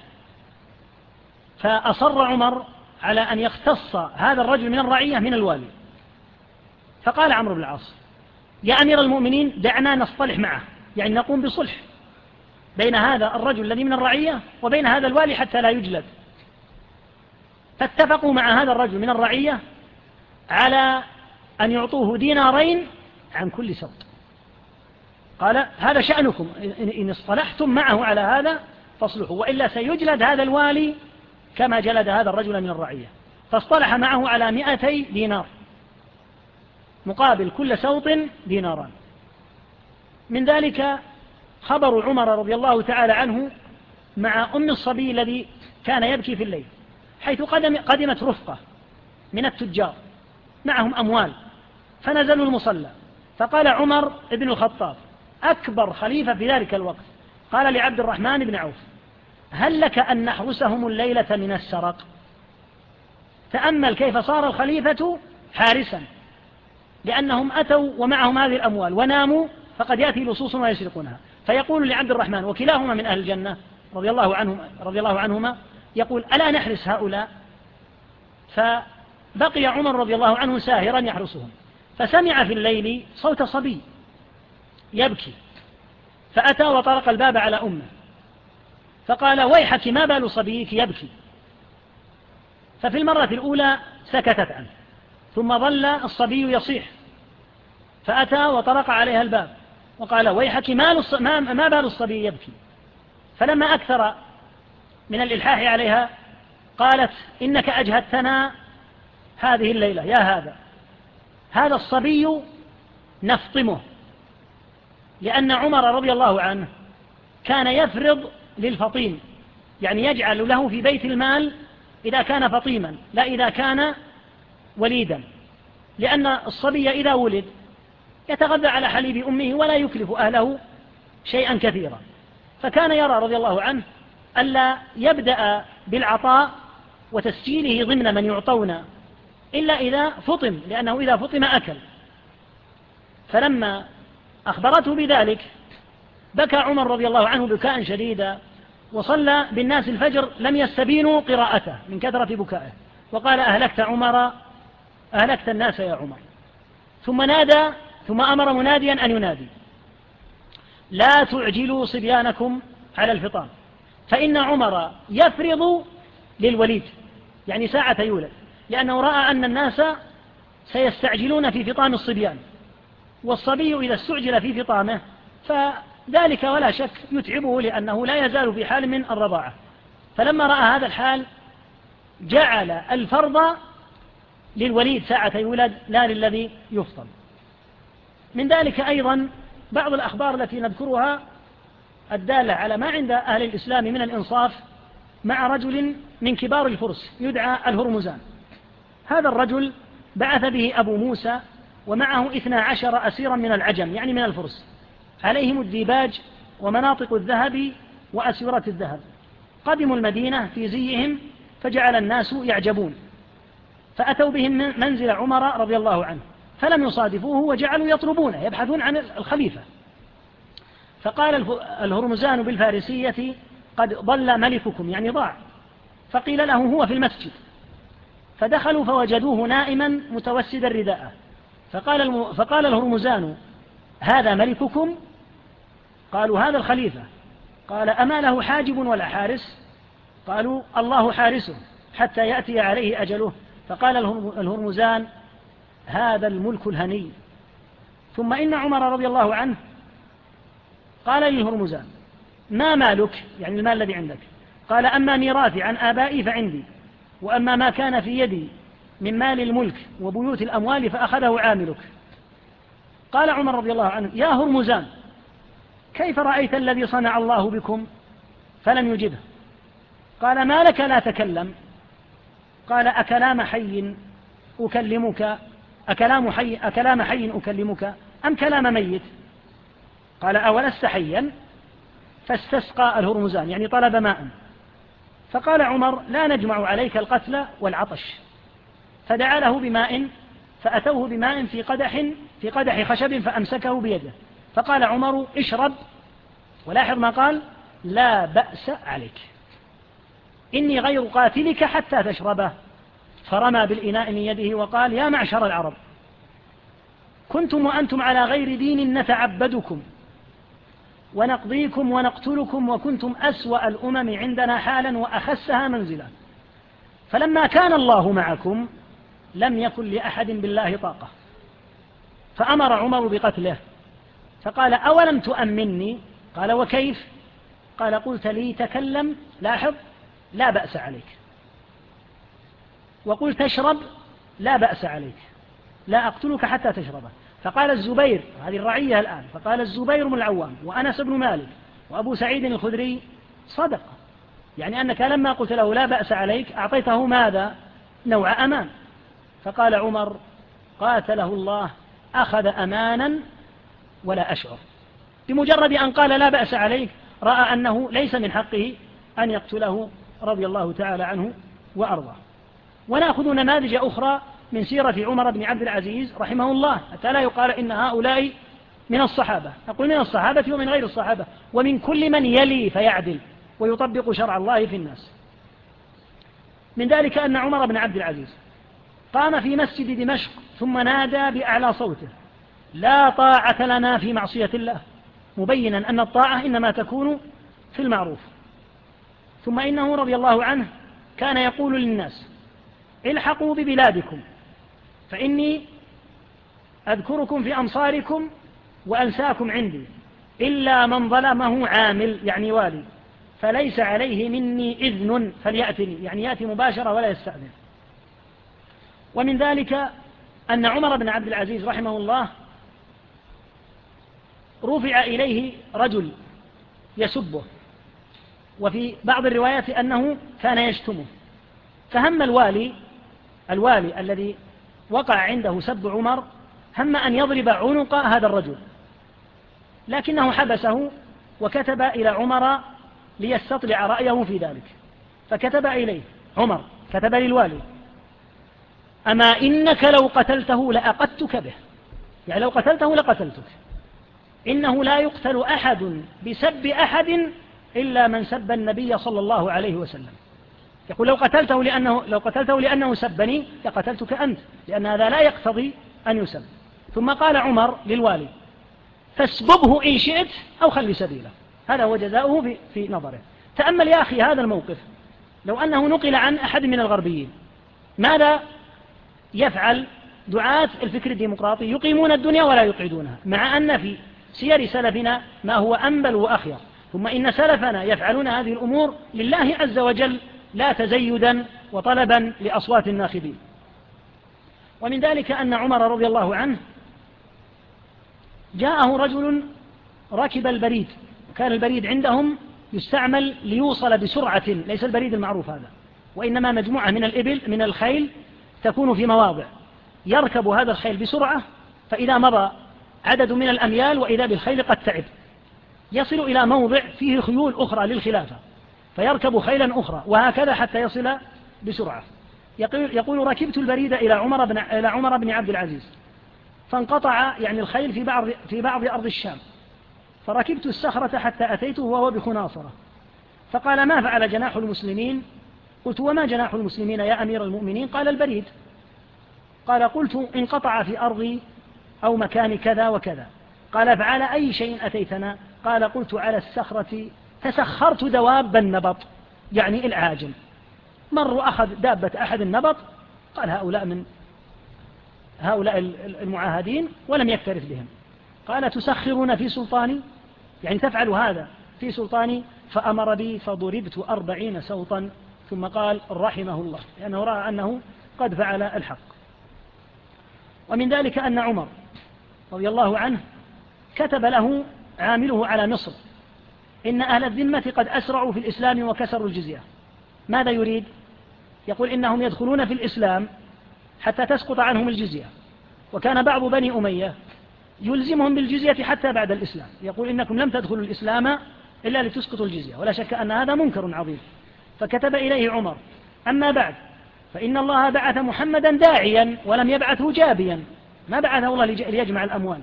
فأصر عمر على أن يختص هذا الرجل من الرعية من الوالي. فقال عمرو بن العاص يا أمير المؤمنين دعنا نصطلح معه يعني نقوم بصلح بين هذا الرجل الذي من الرعية وبين هذا الوالي حتى لا يجلد. فاتفقوا مع هذا الرجل من الرعية على أن يعطوه دينارين عن كل سوط قال هذا شأنكم. إن اصطلحتم معه على هذا فاصلحوا. وإلا سيجلد هذا الوالي كما جلد هذا الرجل من الرعية. فاصطلح معه على مئتي دينار. مقابل كل سوط ديناران. من ذلك خبر عمر رضي الله تعالى عنه مع أم الصبي الذي كان يبكي في الليل. حيث قدم قدمت رفقة من التجار. معهم أموال. فنزلوا المصلى. فقال عمر بن الخطاب أكبر خليفة في ذلك الوقت. قال لعبد الرحمن بن عوف هل لك أن نحرسهم الليلة من السرق؟ تأمل كيف صار الخليفة حارسا لأنهم أتوا ومعهم هذه الأموال وناموا فقد يأتي لصوص ويسرقونها. فيقول لعبد الرحمن وكلاهما من أهل الجنة رضي الله عنهما, رضي الله عنهما يقول ألا نحرس هؤلاء؟ فبقي عمر رضي الله عنه ساهرا يحرسهم. فسمع في الليل صوت صبي يبكي فأتى وطرق الباب على أمه. فقال ويحك ما بال صبيك؟ يبكي. ففي المرة الأولى سكتت عنه ثم ظل الصبي يصيح. فأتى وطرق عليها الباب وقال ويحك ما بال الصبي؟ يبكي. فلما أكثر من الإلحاح عليها قالت إنك أجهدتنا هذه الليلة يا هذا. هذا الصبي نفطمه لأن عمر رضي الله عنه كان يفرض للفطيم يعني يجعل له في بيت المال إذا كان فطيما لا إذا كان وليدا. لأن الصبي إذا ولد يتغذى على حليب أمه ولا يكلف أهله شيئا كثيرا. فكان يرى رضي الله عنه ألا يبدأ بالعطاء وتسجيله ضمن من يعطون إلا إذا فطم لأنه إذا فطم أكل. فلما أخبرته بذلك بكى عمر رضي الله عنه بكاء شديدا وصلى بالناس الفجر لم يستبينوا قراءته من كثرة بكائه. وقال أهلكت عمر أهلكت الناس يا عمر. ثم نادى ثم أمر مناديا أن ينادي. لا تعجلوا صبيانكم على الفطام. فإن عمر يفرض للوليد يعني ساعة يولد لأنه رأى أن الناس سيستعجلون في فطام الصبيان والصبي إذا استعجل في فطامه فذلك ولا شك يتعبه لأنه لا يزال في حال من الرضاعة. فلما رأى هذا الحال جعل الفرض للوليد ساعة يولد لا للذي يفطم. من ذلك أيضا بعض الأخبار التي نذكرها الدالة على ما عند أهل الإسلام من الإنصاف مع رجل من كبار الفرس يدعى الهرمزان. هذا الرجل بعث به أبو موسى ومعه إثنى عشر أسيرا من العجم يعني من الفرس. عليهم الديباج ومناطق الذهب وأسورة الذهب. قدموا المدينة في زيهم فجعل الناس يعجبون. فأتوا بهم من منزل عمر رضي الله عنه فلم يصادفوه وجعلوا يطلبونه يبحثون عن الخليفة. فقال الهرمزان بالفارسية قد ضل ملككم يعني ضاع. فقيل له هو في المسجد. فدخلوا فوجدوه نائما متوسدا رداءه فقال, الم... فقال الهرمزان هذا ملككم؟ قالوا هذا الخليفة. قال أما له حاجب ولا حارس؟ قالوا الله حارسه حتى يأتي عليه أجله. فقال الهرمزان هذا الملك الهني. ثم إن عمر رضي الله عنه قال لي هرمزان ما مالك؟ يعني المال الذي عندك. قال أما ميراثي عن آبائي فعندي وأما ما كان في يدي من مال الملك وبيوت الأموال فأخذه عاملك. قال عمر رضي الله عنه يا هرمزان كيف رأيت الذي صنع الله بكم فلم يجبه قال ما لك لا تكلم؟ قال أكلام حي أكلمك أكلام حي, أكلام حي أكلمك أم كلام ميت؟ قال أولست حيا؟ فاستسقى الهرمزان يعني طلب ماء. فقال عمر لا نجمع عليك القتل والعطش. فدعا له بماء فأتوه بماء في قدح في قدح خشب فأمسكه بيده. فقال عمر اشرب. ولاحظ ما قال؟ لا بأس عليك. إني غير قاتلك حتى تشربه. فرمى بالإناء من يده وقال يا معشر العرب كنتم وأنتم على غير دين نتعبدكم. ونقضيكم ونقتلكم وكنتم أسوأ الأمم عندنا حالا وأخسها منزلا. فلما كان الله معكم لم يكن لأحد بالله طاقة. فأمر عمر بقتله. فقال أولم تؤمني قال وكيف؟ قال قلت لي تكلم لاحظ لا بأس عليك. وقلت اشرب لا بأس عليك. لا أقتلك حتى تشربه فقال الزبير هذه الرعية الآن فقال الزبير من العوام وأنس بن مالك وأبو سعيد الخدري صدق. يعني أنك لما قلت له لا بأس عليك أعطيته ماذا؟ نوع أمان. فقال عمر قاتله الله أخذ أمانا ولا أشعر. بمجرد أن قال لا بأس عليك رأى أنه ليس من حقه أن يقتله رضي الله تعالى عنه وأرضاه. ونأخذ نماذج أخرى من سيرة عمر بن عبد العزيز رحمه الله حتى لا يقال إن هؤلاء من الصحابة. نقول من الصحابة ومن غير الصحابة ومن كل من يلي فيعدل ويطبق شرع الله في الناس. من ذلك أن عمر بن عبد العزيز قام في مسجد دمشق ثم نادى بأعلى صوته. لا طاعة لنا في معصية الله. مبينا أن الطاعة إنما تكون في المعروف. ثم إنه رضي الله عنه كان يقول للناس الحقوا ببلادكم. فإني أذكركم في أمصاركم وأنساكم عندي إلا من ظلمه عامل يعني والي. فليس عليه مني إذن فليأتني يعني يأتي مباشرة ولا يستأذن. ومن ذلك أن عمر بن عبد العزيز رحمه الله رفع إليه رجل يسبه. وفي بعض الروايات أنه كان يشتمه. فهم الوالي الوالي الذي وقع عنده سب عمر هم أن يضرب عنق هذا الرجل. لكنه حبسه وكتب إلى عمر ليستطلع رأيه في ذلك. فكتب إليه عمر كتب للوالي أما إنك لو قتلته لأقدتك به. يعني لو قتلته لقتلتك. إنه لا يقتل أحد بسب أحد إلا من سب النبي صلى الله عليه وسلم. يقول لو قتلته لأنه, لو قتلته لأنه سبني لقتلتك أنت لأن هذا لا يقتضي أن يسب. ثم قال عمر للوالي فاسببه إن شئت أو خلي سبيله. هذا هو جزاؤه في, في نظره. تأمل يا أخي هذا الموقف. لو أنه نقل عن أحد من الغربيين ماذا يفعل دعاة الفكر الديمقراطي؟ يقيمون الدنيا ولا يقعدونها مع أن في سير سلفنا ما هو أنبل وأخير. ثم إن سلفنا يفعلون هذه الأمور لله عز وجل لا تزيدا وطلبا لأصوات الناخبين. ومن ذلك أن عمر رضي الله عنه جاءه رجل ركب البريد. وكان البريد عندهم يستعمل ليوصل بسرعة ليس البريد المعروف هذا وإنما مجموعة من الإبل من الخيل تكون في مواضع. يركب هذا الخيل بسرعة فإذا مضى عدد من الأميال وإذا بالخيل قد تعب. يصل إلى موضع فيه خيول أخرى للخلافة. فيركب خيلا أخرى وهكذا حتى يصل بسرعة. يقول ركبت البريدة إلى عمر بن, إلى عمر بن عبد العزيز فانقطع يعني الخيل في بعض, في بعض أرض الشام. فركبت السخرة حتى أتيته وهو بخناصرة. فقال ما فعل جناح المسلمين؟ قلت وما جناح المسلمين يا أمير المؤمنين؟ قال البريد. قال قلت انقطع في أرضي أو مكان كذا وكذا. قال فعلى أي شيء أتيتنا؟ قال قلت على السخرة فسخرت دواب النبط يعني العاجل مر أخذ دابة أحد النبط قال هؤلاء من هؤلاء المعاهدين ولم يكترث بهم. قال تسخرون في سلطاني؟ يعني تفعل هذا في سلطاني؟ فأمر بي فضربت أربعين سوطا ثم قال رحمه الله لأنه رأى أنه قد فعل الحق. ومن ذلك أن عمر رضي الله عنه كتب له عامله على مصر. إن أهل الذمة قد أسرعوا في الإسلام وكسروا الجزية. ماذا يريد؟ يقول إنهم يدخلون في الإسلام حتى تسقط عنهم الجزية. وكان بعض بني أمية يلزمهم بالجزية حتى بعد الإسلام. يقول إنكم لم تدخلوا الإسلام إلا لتسقطوا الجزية. ولا شك أن هذا منكر عظيم. فكتب إليه عمر أما بعد فإن الله بعث محمدا داعيا ولم يبعثه جابيا. ما بعثه الله ليجمع الأموال.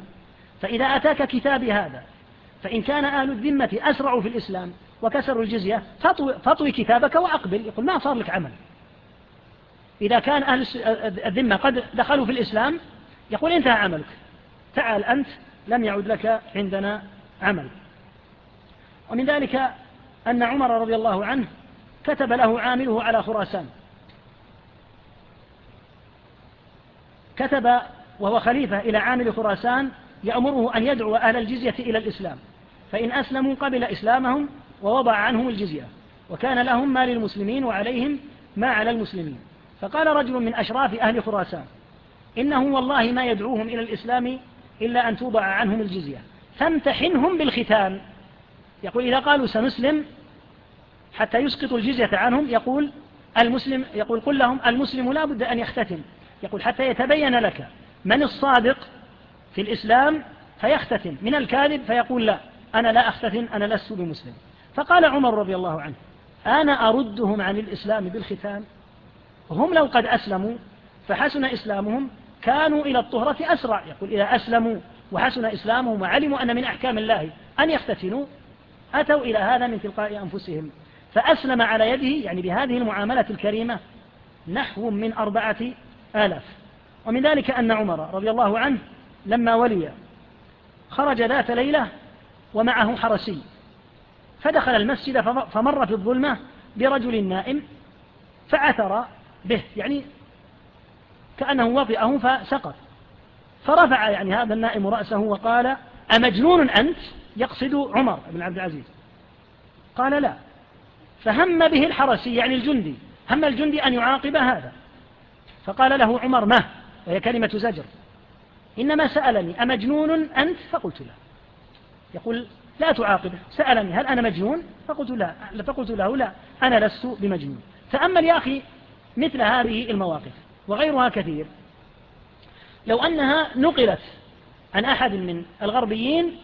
فإذا أتاك كتابي هذا فإن كان أهل الذمة أسرع في الإسلام وكسروا الجزية فاطوي, فطوي كتابك وأقبل. يقول ما صار لك عمل. إذا كان أهل الذمة قد دخلوا في الإسلام يقول انتهى عملك. تعال أنت لم يعد لك عندنا عمل. ومن ذلك أن عمر رضي الله عنه كتب له عامله على خراسان. كتب وهو خليفة إلى عامل خراسان يأمره أن يدعو أهل الجزية إلى الإسلام. فإن أسلموا قبل إسلامهم ووضع عنهم الجزية وكان لهم ما للمسلمين وعليهم ما على المسلمين. فقال رجل من أشراف أهل خراسان إنه والله ما يدعوهم إلى الإسلام إلا أن توضع عنهم الجزية. فامتحنهم بالختان يقول إذا قالوا سنسلم حتى يسقط الجزية عنهم يقول المسلم يقول قل لهم المسلم لا بد أن يختتم. يقول حتى يتبين لك من الصادق في الإسلام فيختتن من الكاذب فيقول لا أنا لا أختتن أنا لست بمسلم. فقال عمر رضي الله عنه أنا أردهم عن الإسلام بالختان هم لو قد أسلموا فحسن إسلامهم كانوا إلى الطهرة أسرع. يقول إذا أسلموا وحسن إسلامهم وعلموا أن من أحكام الله أن يختتنوا أتوا إلى هذا من تلقاء أنفسهم. فأسلم على يده يعني بهذه المعاملة الكريمة نحو من أربعة آلاف. ومن ذلك أن عمر رضي الله عنه لما ولي. خرج ذات ليلة ومعه حرسي. فدخل المسجد فمر في الظلمة برجل نائم فعثر به يعني كأنه وطئه فسقط. فرفع يعني هذا النائم رأسه وقال أمجنون أنت؟ يقصد عمر بن عبد العزيز. قال لا. فهم به الحرسي يعني الجندي. هم الجندي أن يعاقب هذا. فقال له عمر ما؟ وهي كلمة زجر. إنما سألني أمجنون أنت؟ فقلت لا. يقول لا تعاقبه سألني هل أنا مجنون؟ فقلت, لا. فقلت له لا أنا لست بمجنون. تأمل يا أخي مثل هذه المواقف وغيرها كثير لو أنها نقلت عن أحد من الغربيين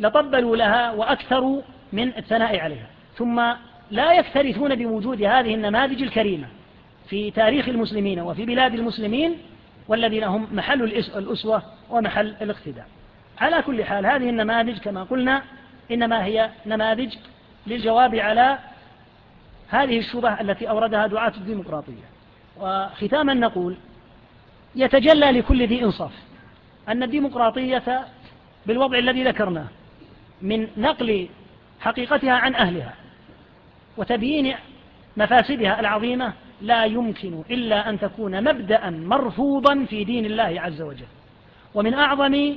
لطبلوا لها وأكثروا من الثناء عليها. ثم لا يكترثون بوجود هذه النماذج الكريمة في تاريخ المسلمين وفي بلاد المسلمين والذين هم محل الأسوة ومحل الاقتداء. على كل حال هذه النماذج كما قلنا إنما هي نماذج للجواب على هذه الشبه التي أوردها دعاة الديمقراطية. وختاما نقول يتجلى لكل ذي إنصاف أن الديمقراطية بالوضع الذي ذكرناه من نقل حقيقتها عن أهلها وتبيين مفاسدها العظيمة لا يمكن إلا أن تكون مبدأ مرفوضا في دين الله عز وجل. ومن أعظم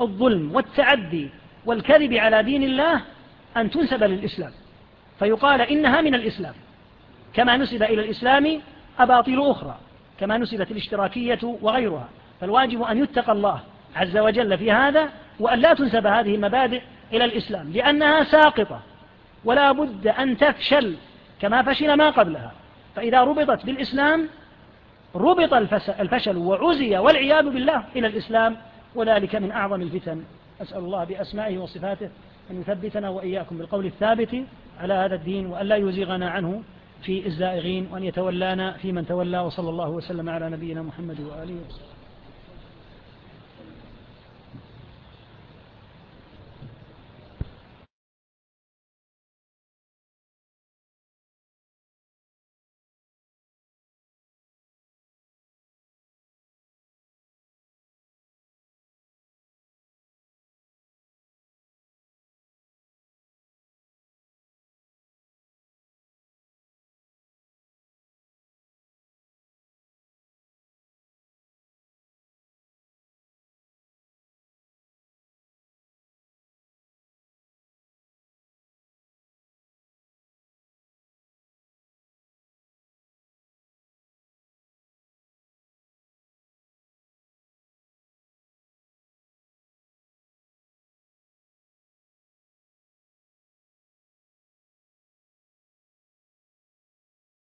الظلم والتعدي والكذب على دين الله أن تنسب للإسلام. فيقال إنها من الإسلام. كما نسب إلى الإسلام أباطل أخرى كما نسبت الاشتراكية وغيرها. فالواجب أن يتقى الله عز وجل في هذا وأن لا تنسب هذه المبادئ إلى الإسلام لأنها ساقطة. ولا بد أن تفشل كما فشل ما قبلها. فإذا ربطت بالإسلام ربط الفشل وعزي والعياذ بالله إلى الإسلام وذلك من أعظم الفتن. أسأل الله بأسمائه وصفاته أن يثبتنا وإياكم بالقول الثابت على هذا الدين وأن لا يزيغنا عنه في الزائغين وأن يتولانا في من تولى وصلى الله وسلم على نبينا محمد وآله وسلم